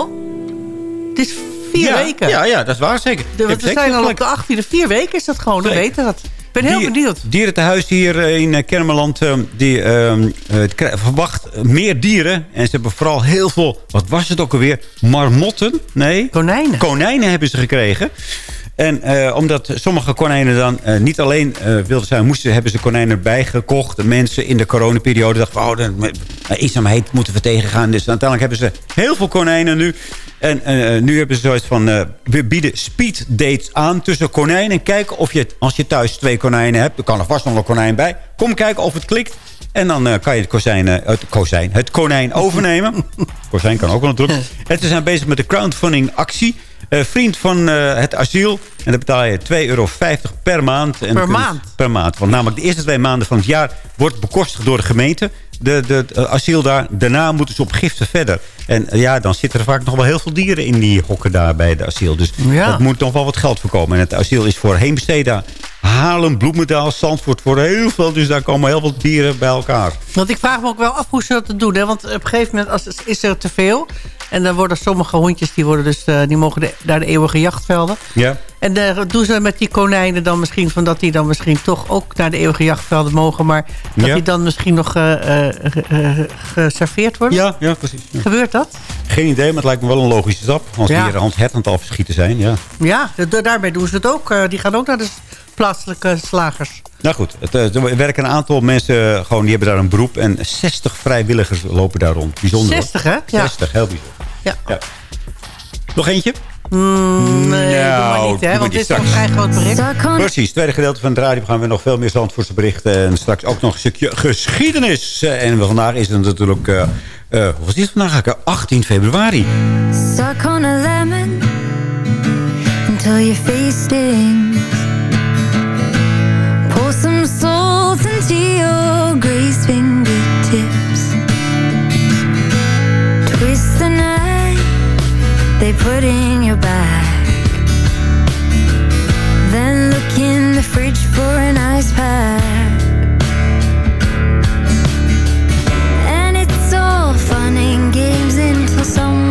Het is vier ja, weken. Ja, ja, dat is waar, zeker. De- we zeker zijn al op de 18e. Vier weken is dat gewoon. We weten dat. Ik ben heel Dier- benieuwd. Dierentehuis hier eh, in Kennemerland eh, die, eh, eh, kri- verwacht meer dieren. En ze hebben vooral heel veel, wat was het ook alweer? Marmotten? Nee? Konijnen. Konijnen hebben ze gekregen. En eh, omdat sommige konijnen dan eh, niet alleen eh, wilden zijn... Moesten, hebben ze konijnen erbij gekocht. De mensen in de coronaperiode dachten... Oh, dan, maar eenzaamheid moeten we tegengaan. Dus uiteindelijk hebben ze heel veel konijnen nu. En nu hebben ze zoiets van... we bieden speed dates aan tussen konijnen. Kijken of je, als je thuis twee konijnen hebt... er kan er vast nog een konijn bij. Kom kijken of het klikt. En dan kan je het, kozijn, het, kozijn, het konijn overnemen. kozijn kan ook wel natuurlijk. En ze zijn bezig met de crowdfunding actie. Eh, vriend van eh, het asiel. En dan betaal je 2,50 euro per maand. En Per maand? Per maand. Want namelijk de eerste twee maanden van het jaar wordt bekostigd door de gemeente. De, de, het asiel daar. Daarna moeten ze op giften verder. En eh, ja, dan zitten er vaak nog wel heel veel dieren in die hokken daar bij de asiel. Dus Ja. dat moet nog wel wat geld voorkomen. En het asiel is voor Heemstede Haarlem, Bloemendaal, Zandvoort voor heel veel. Dus daar komen heel veel dieren bij elkaar. Want ik vraag me ook wel af hoe ze dat doen. Hè? Want op een gegeven moment als, is er te veel. En dan worden sommige hondjes, die, worden dus, eh, die mogen de, naar de eeuwige jachtvelden. Ja. En uh, doen ze met die konijnen dan misschien... van dat die dan misschien toch ook naar de eeuwige jachtvelden mogen... maar dat Ja. die dan misschien nog eh, ge- geserveerd worden? Ja, ja precies. ja. Gebeurt dat? Geen idee, maar het lijkt me wel een logische stap. Als Ja. die er Hans Het aan het afschieten zijn, ja. Ja, da- daarbij doen ze het ook. Die gaan ook naar de plaatselijke slagers. Nou goed, het, eh, er werken een aantal mensen, eh, gewoon, die hebben daar een beroep. En 60 vrijwilligers lopen daar rond. Bijzonder. hoor. 60, hè? Ja. 60, heel bijzonder. Ja. Nog eentje? Mm, nee, doe maar Nou, niet, hè? Want dit is een vrij groot bericht. Precies, tweede gedeelte van het radio gaan we nog veel meer Zandvoortse berichten. En straks ook nog een stukje geschiedenis. Eh, En vandaag is het natuurlijk, eh eh, wat is het vandaag? eigenlijk? 18 februari. Suck on a lemon until your face your fingertips. Twist the knife they put in your back. Then look in the fridge for an ice pack. And it's all fun and games until someone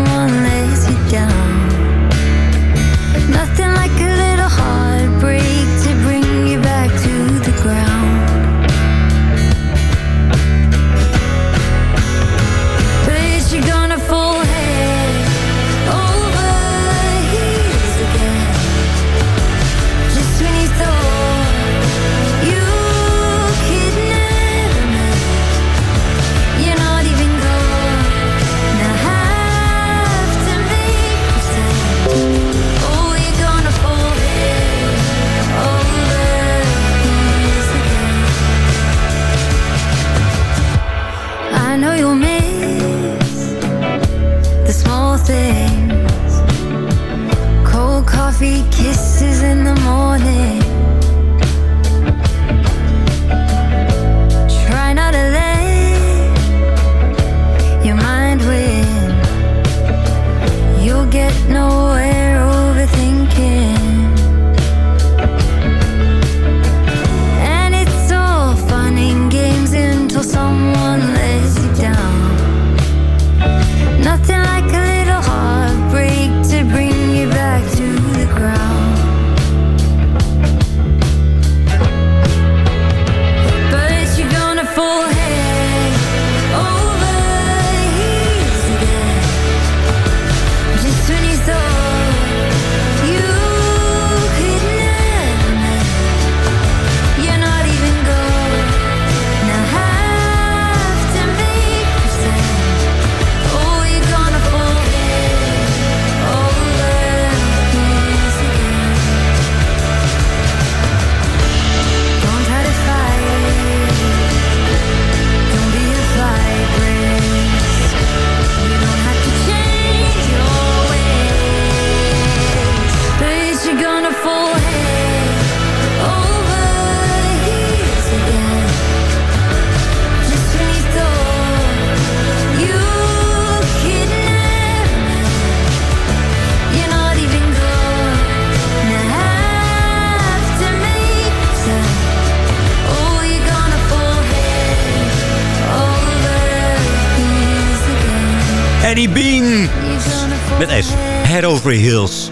Met S. Head over heels.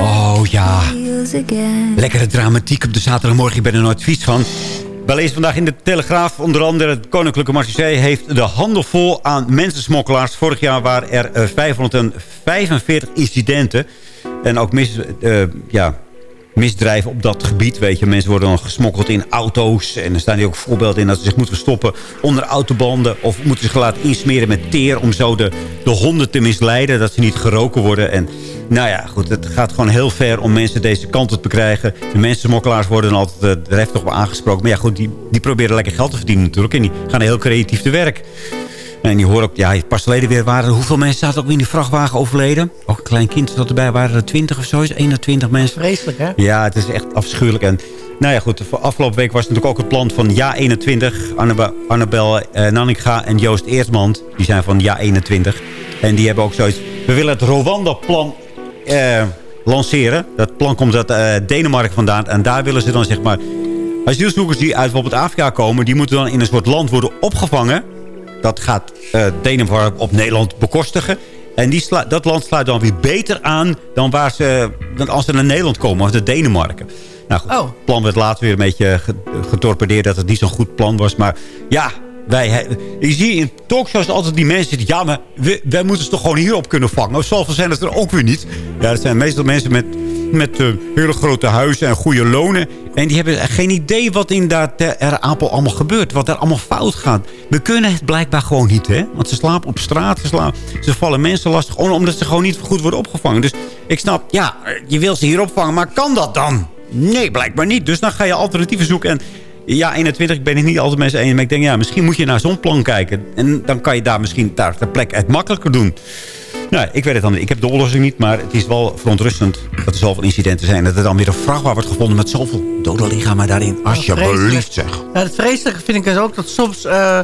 Oh ja. Lekkere dramatiek op de zaterdagmorgen. Ik ben er nooit vies van. Lezen vandaag in de Telegraaf. Onder andere het Koninklijke Marseillais heeft de handen vol aan mensensmokkelaars. Vorig jaar waren er eh, 545 incidenten. En ook mis, eh, ja, misdrijven op dat gebied. Weet je, mensen worden dan gesmokkeld in auto's. En er staan hier ook voorbeelden in dat ze zich moeten verstoppen onder autobanden. Of moeten zich laten insmeren met teer om zo de, de honden te misleiden. Dat ze niet geroken worden. En nou ja, goed, het gaat gewoon heel ver om mensen deze kant op te krijgen. De mensensmokkelaars worden altijd uh, er toch wel aangesproken. Maar ja, goed, die, die proberen lekker geld te verdienen natuurlijk. En die gaan heel creatief te werk. En je hoort ook, ja, pas geleden weer waren er... Hoeveel mensen zaten ook in die vrachtwagen overleden? Ook een klein kind zat erbij, waren er 20 of zo? 21 mensen. Vreselijk, hè? Ja, het is echt afschuwelijk. En nou ja, goed, afgelopen week was natuurlijk ook het plan van Ja 21. Annabel, Annabel eh, Nanninga en Joost Eersmand, die zijn van Ja 21. En die hebben ook zoiets... We willen het Rwanda-plan eh, lanceren. Dat plan komt uit eh, Denemarken vandaan. En daar willen ze dan zeg maar... Asielzoekers die uit bijvoorbeeld Afrika komen... die moeten dan in een soort land worden opgevangen. Dat gaat eh, Denemarken op Nederland bekostigen. En die dat land sluit dan weer beter aan... dan, waar ze, dan als ze naar Nederland komen, als de Denemarken. Nou goed, het plan werd later weer een beetje ge- getorpedeerd... dat het niet zo'n goed plan was. Maar ja, wij, je ziet in talkshows altijd die mensen die ja, maar we- wij moeten ze toch gewoon hierop kunnen vangen. Zoveel zijn het er ook weer niet. Ja, dat zijn meestal mensen met, met eh, hele grote huizen en goede lonen. En die hebben geen idee wat inderdaad eh, er Apel allemaal gebeurt. Wat er allemaal fout gaat. We kunnen het blijkbaar gewoon niet, hè. Want ze slapen op straat, ze, slaan, ze vallen mensen lastig. om- Omdat ze gewoon niet goed worden opgevangen. Dus ik snap, ja, je wil ze hier opvangen, maar kan dat dan? Nee, blijkbaar niet. Dus dan ga je alternatieven zoeken. En ja, 21, ik ben het niet altijd met mensen eens. Maar ik denk, ja, misschien moet je naar zo'n plan kijken. En dan kan je daar misschien daar ter plekke het makkelijker doen. Nou, ik weet het dan niet. Ik heb de oplossing niet. Maar het is wel verontrustend dat er zoveel incidenten zijn. Dat er dan weer een vrachtwagen wordt gevonden met zoveel dode lichamen daarin. Alsjeblieft zeg. Nou, het vreselijke vind ik dus ook dat soms... eh,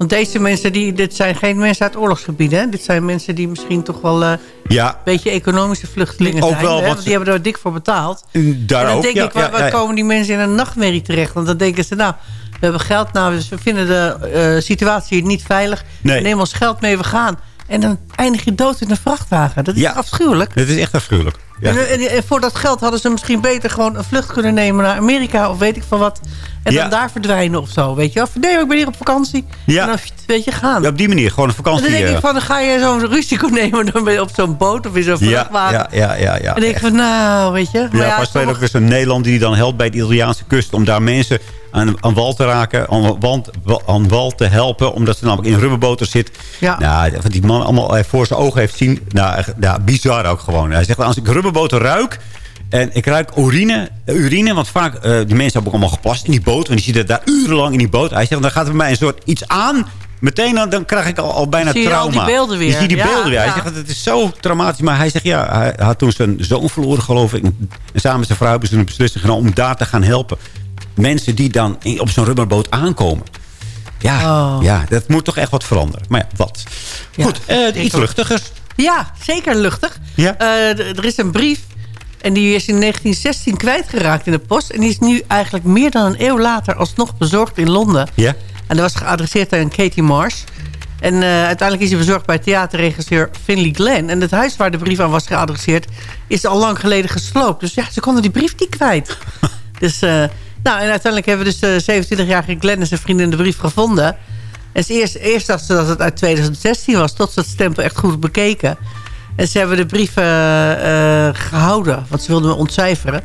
want deze mensen, die, dit zijn geen mensen uit oorlogsgebieden. Hè? Dit zijn mensen die misschien toch wel eh, Ja, een beetje economische vluchtelingen Ook zijn. wel, hè? want die hebben er dik voor betaald. daar en dan ook. denk ja, ik, waar, komen die mensen in een nachtmerrie terecht? Want dan denken ze, nou, we hebben geld, nou, dus we vinden de eh, situatie niet veilig. Nee. Neem ons geld mee, we gaan. En dan eindig je dood in een vrachtwagen. Dat is Ja. afschuwelijk. Het is echt afschuwelijk. Ja. En, en- en voor dat geld hadden ze misschien beter gewoon een vlucht kunnen nemen naar Amerika of weet ik van wat. En Ja. dan daar verdwijnen of zo, weet je wel. Van, Nee, ik ben hier op vakantie. Ja. En dan weet je gaan. Ja, op die manier, gewoon een en vakantie. dan denk eh, ik van, dan ga je zo'n risico nemen dan ben je op zo'n boot of in zo'n vrachtwagen. ja, ja, ja, ja. en dan denk ik van, nou, weet je. Maar Ja, pas ook dus een Nederland die dan helpt bij de Italiaanse kust... om daar mensen aan, aan wal te raken, aan, wand, aan wal te helpen... omdat ze namelijk in rubberboten zit. Ja. Nou, wat die man allemaal eh, voor zijn ogen heeft zien... Nou, ja, bizar ook gewoon. Hij zegt, als ik rubberboten ruik... En ik ruik urine, urine want vaak, eh, die mensen hebben ook allemaal geplast in die boot. En die zitten daar urenlang in die boot. Hij zegt, dan gaat er bij mij een soort iets aan. Meteen dan, dan krijg ik al, al bijna Zie je trauma. die beelden weer. Je ziet die Ja, beelden weer. Hij ja. zegt, het is zo traumatisch. Maar hij zegt, ja, hij had toen zijn zoon verloren, geloof ik. En samen met zijn vrouw hebben ze een beslissing genomen om daar te gaan helpen. Mensen die dan op zo'n rubberboot aankomen. Ja, Oh. ja, dat moet toch echt wat veranderen. Maar ja, wat. Goed, eh, iets luchtigers. Ja, zeker luchtig. Ja. Eh, er is een brief en die is in 1916 kwijtgeraakt in de post. En die is nu eigenlijk meer dan een eeuw later alsnog bezorgd in Londen. Ja. En dat was geadresseerd aan Katie Marsh. En eh, uiteindelijk is hij bezorgd bij theaterregisseur Finley Glenn. En het huis waar de brief aan was geadresseerd... is al lang geleden gesloopt. Dus ja, ze konden die brief niet kwijt. dus, nou, en uiteindelijk hebben we dus de 27-jarige Glenn en zijn vriendin de brief gevonden. En ze eerst, eerst dachten ze dat het uit 2016 was... tot ze het stempel echt goed bekeken. En ze hebben de brief eh, eh, gehouden, want ze wilden hem ontcijferen.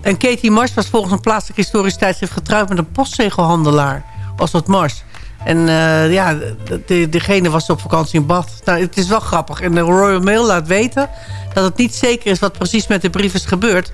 En Katie Mars was volgens een plaatselijk historisch tijdschrift getrouwd met een postzegelhandelaar. Oswald Mars. En eh, ja, de- de- degene was op vakantie in Bad. Nou, het is wel grappig. En de Royal Mail laat weten dat het niet zeker is wat precies met de brief is gebeurd.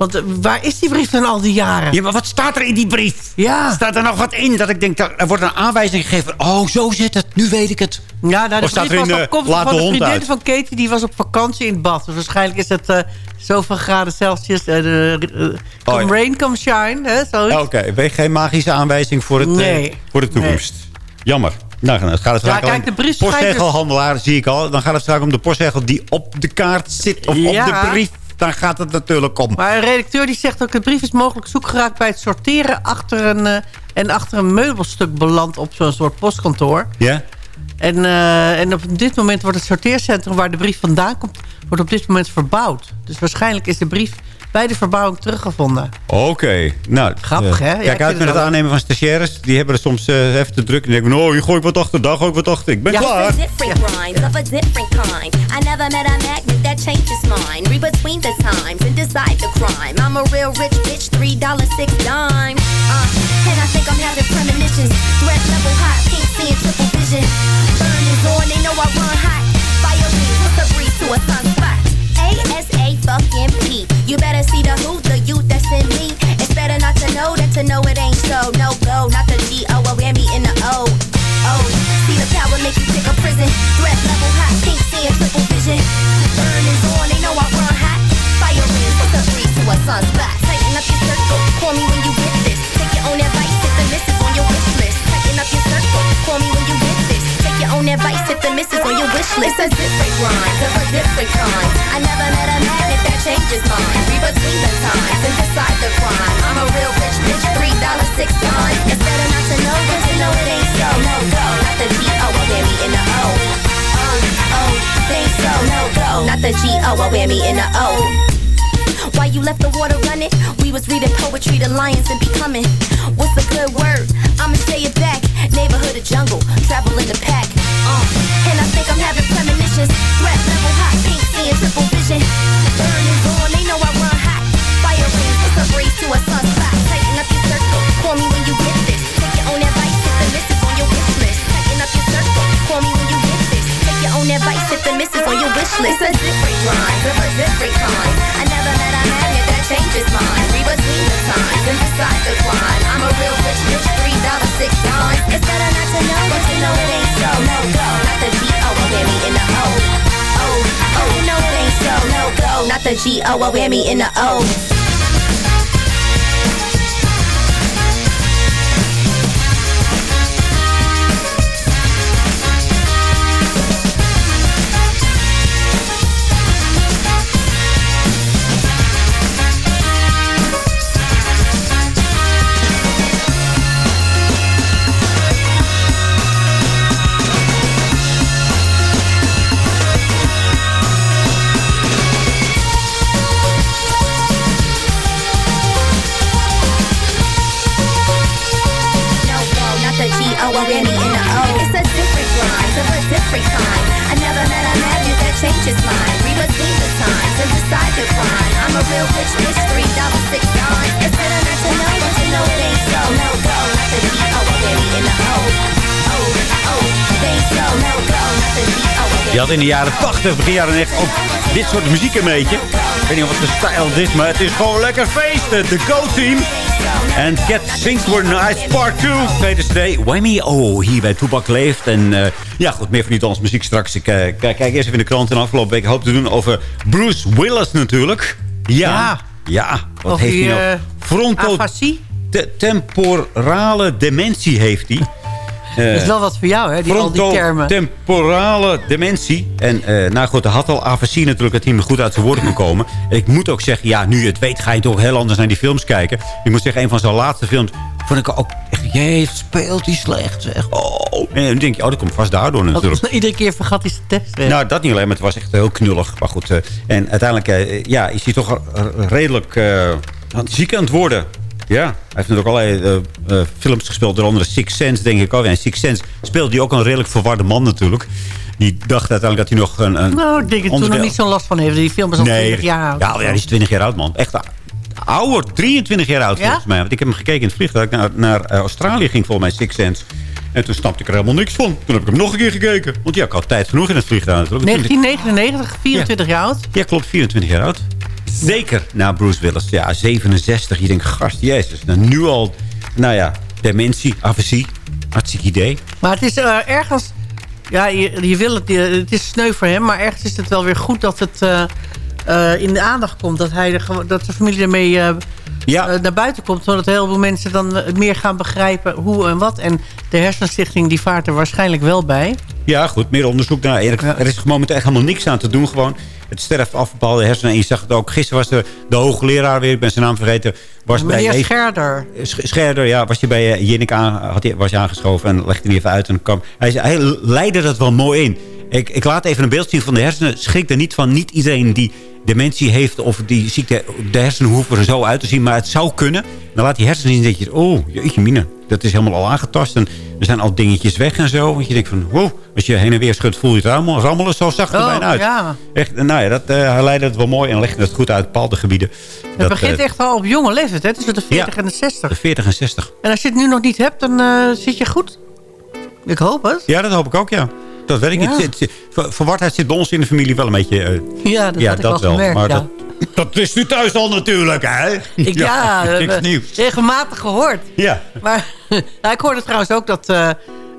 Want eh, waar is die brief dan al die jaren? Ja, maar wat staat er in die brief? Ja. Staat er nog wat in? Dat ik denk, er wordt een aanwijzing gegeven. Oh, zo zit het. Nu weet ik het. Ja, nou, de Of staat er in, was eh, laat van de de hond vriendin uit? van Katie. Die was op vakantie in Bad. Dus waarschijnlijk is het eh, zoveel graden Celsius. de, eh, come Oh, ja. rain, come shine. Hè, zoiets. Oké, weet geen magische aanwijzing voor, het, Nee. voor de toekomst. Jammer. Nou, dan gaat het Ja, kijk, de brief schijnt postzegelhandelaar zie ik al. Dan gaat het straks om de postzegel die op de kaart zit. Of Ja. op de brief. Dan gaat het natuurlijk om. Maar een redacteur die zegt ook... de brief is mogelijk zoek geraakt bij het sorteren... achter een, eh, en achter een meubelstuk beland op zo'n soort postkantoor. Ja? En, eh, en op dit moment wordt het sorteercentrum... waar de brief vandaan komt... wordt op dit moment verbouwd. Dus waarschijnlijk is de brief bij de verbouwing teruggevonden. Oké. Nou, Grappig, eh, hè? Ja, ik Kijk uit met het aannemen van stagiaires. Die hebben er soms eh, even te druk. En denken, oh, je gooit wat achter, daar gooi ik wat achter. Ik ben klaar. Different rhymes of a different kind. I never met a magnet that changes mine. Read between the times and decide the crime. I'm a real rich bitch, three dollar six dime. Uh, and I think I'm having premonitions. Threat level high, pink seeing triple vision. Burn is on, they know I run hot. Fire me, what's a breeze to a sunspot? A-S-A fucking P. You better see the who, the youth that's in me. It's better not to know than to know it ain't so. No go, not the G-O, a whammy in the O. Oh, see the power make you pick a prison. Threat level hot, pink seeing triple vision. Burn is on, they know I run hot. Fire in, what's a breeze to a sunspot? Tighten up your circle, call me when you get advice, hit the misses on your wish list. It's a different grind of a different kind. I never met a magnet that change his mind. Read between the times and decide the crime. I'm a real rich bitch, three dollars six dimes. It's better not to know than to know it ain't so. No go, not the G O, oh, a whammy in the O. Uh, oh, oh, ain't so. No go, not the G O, oh, a whammy in the O. Why you left the water running? We was reading poetry, the lions and becoming. What's a good word? I'ma say it back. Neighborhood or jungle, travel in the pack. Uh, and I think I'm having premonitions. Threat level hot, pink seeing triple vision. Burn is on, they know I run hot. Fire rings, it's a breeze to a sunspot. Tighten up your circle, call me when you get this. Take your own advice if the missus on your wish list. Tighten up your circle, call me when you get this. Take your own advice if the missus on your wish list. It's a different grind, of a different kind. I never met a magnet that changes mind. Read between the times and decide the crime. I'm a real rich bitch, three dollars six dimes. It's better not to know, but to know it ain't so. No go, not the G O, a whammy in the O. Oh, oh, you know it ain't so. No go, not the G O, oh, a whammy in the O. had in de jaren 80, begin jaren 90 ook dit soort muziek een beetje. Ik weet niet wat de stijl dit is, maar het is gewoon lekker feesten. De Go-Team. En Get Synchronized Part 2. Tweede CD. Whammy. Oh, hier bij Toebak leeft. En eh, ja, goed, meer van die dans muziek straks. Ik eh, kijk, kijk eerst even in de krant. En afgelopen week hoop te doen over Bruce Willis natuurlijk. Ja. Ja. Wat Of heeft die, hij nou? eh, Fronto afasie? temporale dementie heeft hij. Eh, Dat is wel wat voor jou, hè, die, al die termen. temporale dementie. En eh nou goed, hij had al afasie natuurlijk dat hij me goed uit zijn woorden kon komen. En ik moet ook zeggen, ja, nu je het weet ga je toch heel anders naar die films kijken. Ik moet zeggen, een van zijn laatste films vond ik ook echt, jee, speelt hij slecht zeg. Oh. En dan denk je, oh, dat komt vast daardoor natuurlijk. Iedere keer vergat hij zijn tekst weer. Nou, dat niet alleen, maar het was echt heel knullig. Maar goed, eh, en uiteindelijk eh, ja, is hij toch eh, redelijk eh, ziek aan het worden. Ja, hij heeft natuurlijk allerlei eh, eh, films gespeeld. Onder andere Six Sense, denk ik ook. En Six Sense speelde hij ook een redelijk verwarde man natuurlijk. Die dacht uiteindelijk dat hij nog een... een Nou, ik denk dat toen nog niet zo'n last van heeft. Die film is al 20 jaar oud. Ja, ja, die is 20 jaar oud, man. Echt ouder, 23 jaar oud Ja? volgens mij. Want ik heb hem gekeken in het vliegtuig. Naar, naar eh, Australië ging volgens mij Six Sense. En toen snapte ik er helemaal niks van. Toen heb ik hem nog een keer gekeken. Want ja, ik had tijd genoeg in het vliegtuig natuurlijk. 1999, 24 jaar oud. Ja, klopt. 24 jaar oud. Zeker na Bruce Willis. Ja, 67. Je denkt, gast, jezus. Nou, nu al, nou ja, dementie, afasie. Hartstikke idee. Maar het is eh, ergens... Ja, je, je wil het, je- het is sneu voor hem. Maar ergens is het wel weer goed dat het eh, eh, in de aandacht komt. Dat, hij gewoon- dat de familie ermee eh, eh, naar buiten komt. Zodat heel veel mensen dan eh, meer gaan begrijpen hoe en wat. En de hersenstichting die vaart er waarschijnlijk wel bij. Ja, goed. Meer onderzoek naar. Er, er is momenteel echt helemaal niks aan te doen. Gewoon. Het sterft af bepaalde hersenen. En je zag het ook. Gisteren was er de hoogleraar weer. Ik ben zijn naam vergeten. Was bij Meneer Leg- Scherder. Sch- Scherder, ja, was je bij uh, Jinnik aan, had hij, was je aangeschoven en legde hij even uit. En kwam, hij, hij leidde dat wel mooi in. Ik, ik laat even een beeld zien van de hersenen. Schrik er niet van. Niet iedereen die dementie heeft of die ziekte, de hersenen hoeven er zo uit te zien. Maar het zou kunnen. Dan laat die hersenen zien dat je, oh, jeetje mine. Dat is helemaal al aangetast. En er zijn al dingetjes weg en zo. Want je denkt van, wow, als je heen en weer schudt, voel je het rammelen. rammelen zo zacht er Oh, bijna uit. ja. Echt, nou ja, dat, eh, hij leidde het wel mooi en legde het goed uit bepaalde gebieden. Het begint eh, echt al op jonge leeftijd. Hè? Tussen de 40 en de 60. De 40 en 60. En als je het nu nog niet hebt, dan eh, zit je goed. Ik hoop het. Ja, dat hoop ik ook, ja. Dat weet ik Ja. niet. Het Verwardheid zit bij ons in de familie wel een beetje... eh, Ja, dat ja, had ik wel dat wel. gemerkt, maar dat, dat is nu thuis al natuurlijk, hè? Ik, ja, niks nieuws. regelmatig gehoord. Ja. Maar nou, ik hoorde trouwens ook dat eh,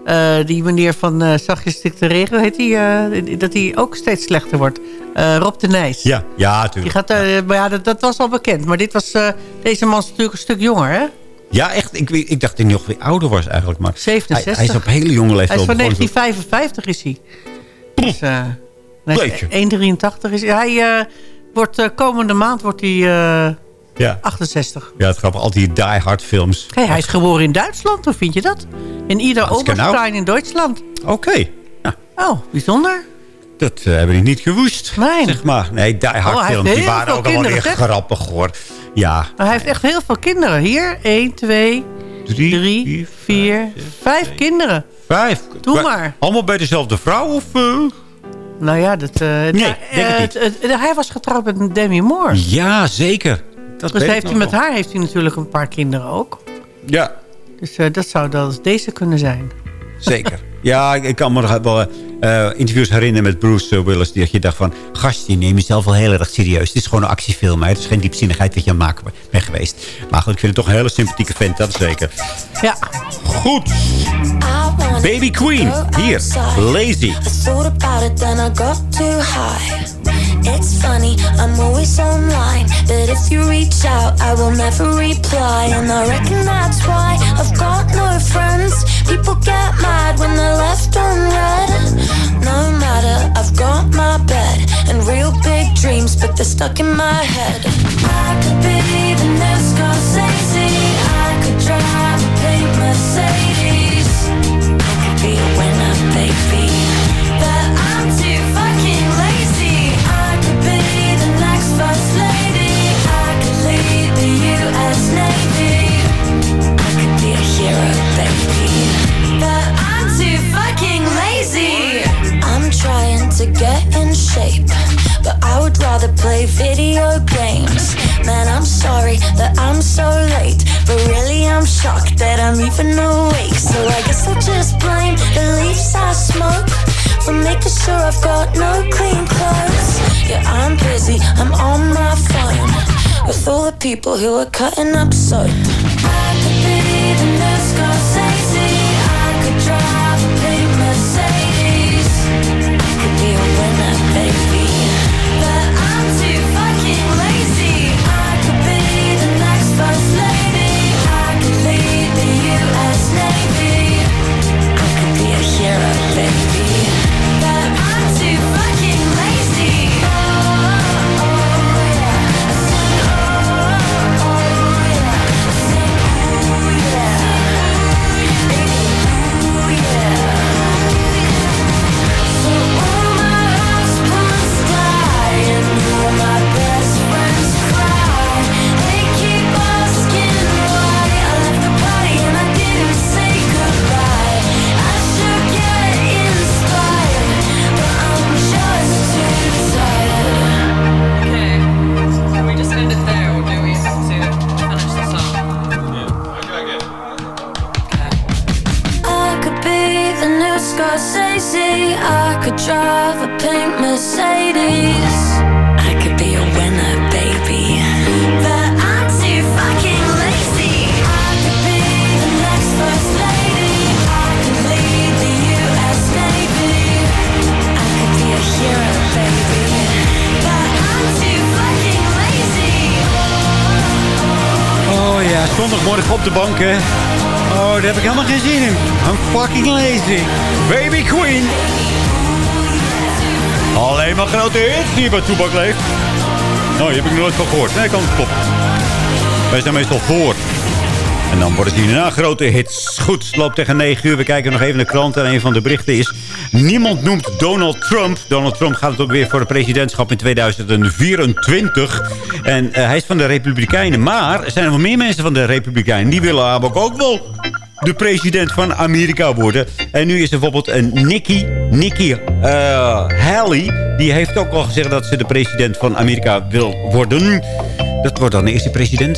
eh, die meneer van eh Zachtjes Stik de Regen, heet die, dat hij ook steeds slechter wordt. Rob de Nijs. Ja, ja, Die natuurlijk. gaat, eh, maar ja, dat, dat was al bekend. Maar dit was, deze man is natuurlijk een stuk jonger, hè? Ja, echt. Ik, ik dacht dat hij nog weer ouder was eigenlijk. Maar 67. Hij, hij is op hele jonge Hij leeftijd is van begonnen. 1955 is hij. Dus, nee, 1,83 is hij. Wordt, eh, komende maand wordt hij eh, Ja. 68. Ja, het grappig. Al die Die Hard films. Hey, hij is geboren in Duitsland, hoe vind je dat? In Ida Wat is er nou? Oberstein in Duitsland. Oké. Oh, bijzonder. Dat eh, hebben die niet gewoest. Nee. Zeg maar. Nee, Die Hard Oh, hij heeft films, die waren ook allemaal zeg. grappig hoor. Ja. Maar hij heeft echt heel veel kinderen. Hier, 1, 2, Drie, 3, 4, 5 kinderen. Vijf. Doe maar. Allemaal bij dezelfde vrouw? Of? Nou ja, dat, eh, Nee, nou, denk het eh, het- hij was getrouwd met Demi Moore. Ja, zeker. Dat dus heeft hij met haar heeft hij natuurlijk een paar kinderen ook. Ja, Dus eh, dat zou dan deze kunnen zijn. zeker. ja, ik- ik kan me wel eh, interviews herinneren met Bruce eh, Willis. Die dat je dacht van, gast, je neemt jezelf wel heel erg serieus. Het is gewoon een actiefilm. Hè. Het is geen diepzinnigheid wat je aan het maken bent geweest. Maar goed, ik vind het toch een hele sympathieke vent. Dat is zeker. Ja. Goed. Baby Queen. Hier. Lazy. It's funny, I'm always online. But if you reach out, I will never reply. And I reckon that's why I've got no friends. People get mad when they're left on red. No matter, I've got my bed and real big dreams, but they're stuck in my head. I could be the new Scorsese. I could drive video games. Man, I'm sorry that I'm so late. But really, I'm shocked that I'm even awake. So I guess I'll just blame the leaves I smoke. For making sure I've got no clean clothes. Yeah, I'm busy, I'm on my phone. With all the people who are cutting up soap. I could be the new Scorsese. I could drive new I could drive a pink Mercedes. I could be a winner, baby. But I'm too fucking lazy. I could be the next first lady. I could lead the U.S. Navy. I could be a hero, baby. But I'm too fucking lazy. Oh ja, zondagmorgen op de bank, hè. Oh, heb ik helemaal geen zin in. I'm fucking lazy. Baby Queen. Alleen maar grote hits die bij Toebak leeft. Nou, die heb ik nooit van gehoord. Nee, kan klopt. Wij zijn meestal voor. En dan worden die na grote hits. Goed, het loopt tegen 9 uur. We kijken nog even naar de krant. En een van de berichten is... Niemand noemt Donald Trump. Donald Trump gaat het ook weer voor het presidentschap in 2024. En eh, hij is van de Republikeinen. Maar er zijn nog meer mensen van de Republikeinen. Die willen namelijk ook wel de president van Amerika worden. En nu is er bijvoorbeeld een Nikki, Nikki eh, Haley. Die heeft ook al gezegd dat ze de president van Amerika wil worden. Dat wordt dan de eerste president.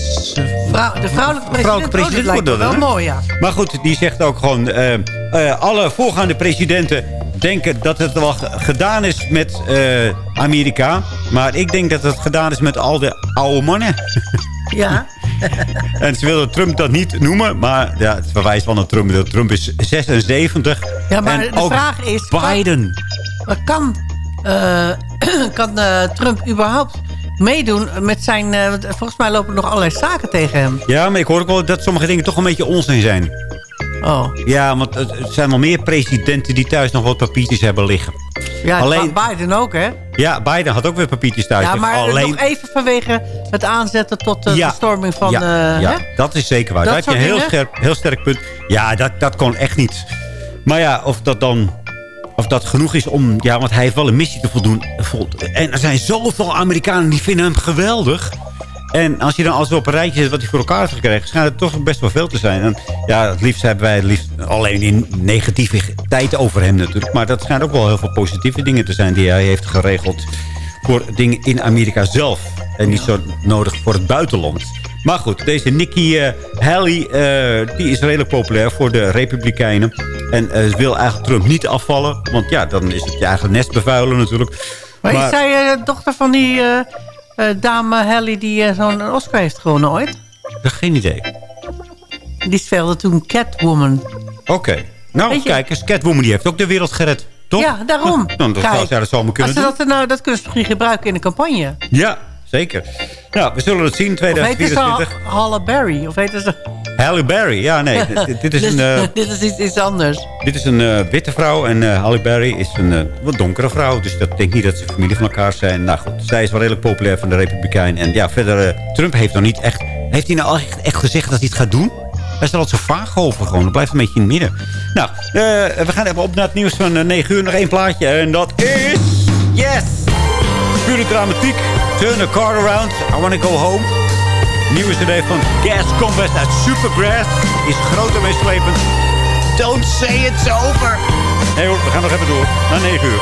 Vrouw, de vrouwelijke president, Vrouwelijke president oh, wordt dat, wel hè? mooi, ja. Maar goed, die zegt ook gewoon... eh, eh, alle voorgaande presidenten denken dat het wel gedaan is met Amerika. Maar ik denk dat het gedaan is met al de oude mannen. Ja. en ze willen Trump dat niet noemen. Maar ja, het verwijst wel naar Trump. Dat Trump is 76. Ja, maar en de vraag is... Biden. Kan, eh, kan eh, Trump überhaupt meedoen met zijn... eh, volgens mij lopen er nog allerlei zaken tegen hem. Ja, maar ik hoor ook wel dat sommige dingen toch een beetje onzin zijn. Oh. Ja, want het, het zijn wel meer presidenten die thuis nog wat papiertjes hebben liggen. Ja, Alleen, Biden ook, hè? ja, Biden had ook weer papiertjes thuis. Ja, maar Alleen, nog even vanwege het aanzetten tot de Ja. bestorming van... ja, eh, ja, dat is zeker waar. Dat Dat, had je een heel, scherp, heel sterk punt. Ja, dat, dat kon echt niet. Maar ja, of dat dan... Of dat genoeg is om... Ja, want hij heeft wel een missie te voldoen. Vol- En er zijn zoveel Amerikanen die vinden hem geweldig. En als je dan als op een rijtje zet wat hij voor elkaar heeft gekregen... schijnt het toch best wel veel te zijn. En ja, het liefst hebben wij het liefst alleen in negatieve tijd over hem natuurlijk. Maar dat schijnt ook wel heel veel positieve dingen te zijn... die hij heeft geregeld voor dingen in Amerika zelf. En niet zo nodig voor het buitenland. Maar goed, deze Nikki eh, Haley eh, die is redelijk populair voor de Republikeinen. En eh, wil eigenlijk Trump niet afvallen. Want ja, dan is het je eigen nest bevuilen natuurlijk. Maar, is zij eh, dochter van die dame Haley die eh, zo'n Oscar heeft gewonnen ooit? Geen idee. Die speelde toen Catwoman. Oké. Nou, kijk eens. Catwoman die heeft ook de wereld gered. Toch? Ja, daarom. Dan dat zou zij dat zomaar kunnen Als ze dat, nou, dat kunnen ze misschien gebruiken in de campagne. Ja, zeker. Nou, we zullen het zien in Of heet ze 2024. Halle Berry? Of heet ze... Halle Berry. Ja, nee. dit, dit is Dus- een... eh, dit is iets, iets anders. Dit is een eh, witte vrouw en eh Halle Berry is een eh, wat donkere vrouw. Dus dat denk niet dat ze familie van elkaar zijn. Nou goed, zij is wel redelijk populair van de Republikein. En ja, verder, eh, Trump heeft nog niet echt... Heeft hij nou echt, echt gezegd dat hij het gaat doen? Hij er altijd zo vaag over gewoon. Dat blijft een beetje in het midden. Nou, eh, we gaan even op naar het nieuws van eh, 9 uur. Nog één plaatje. En dat is... Yes! Pure dramatiek. Turn the car around. I wanna go home. Nieuwe cd van Gas Combat uit Supergrass. Is groot en meeslepend. Don't say it's over. Nee hoor, we gaan nog even door. Na 9 uur.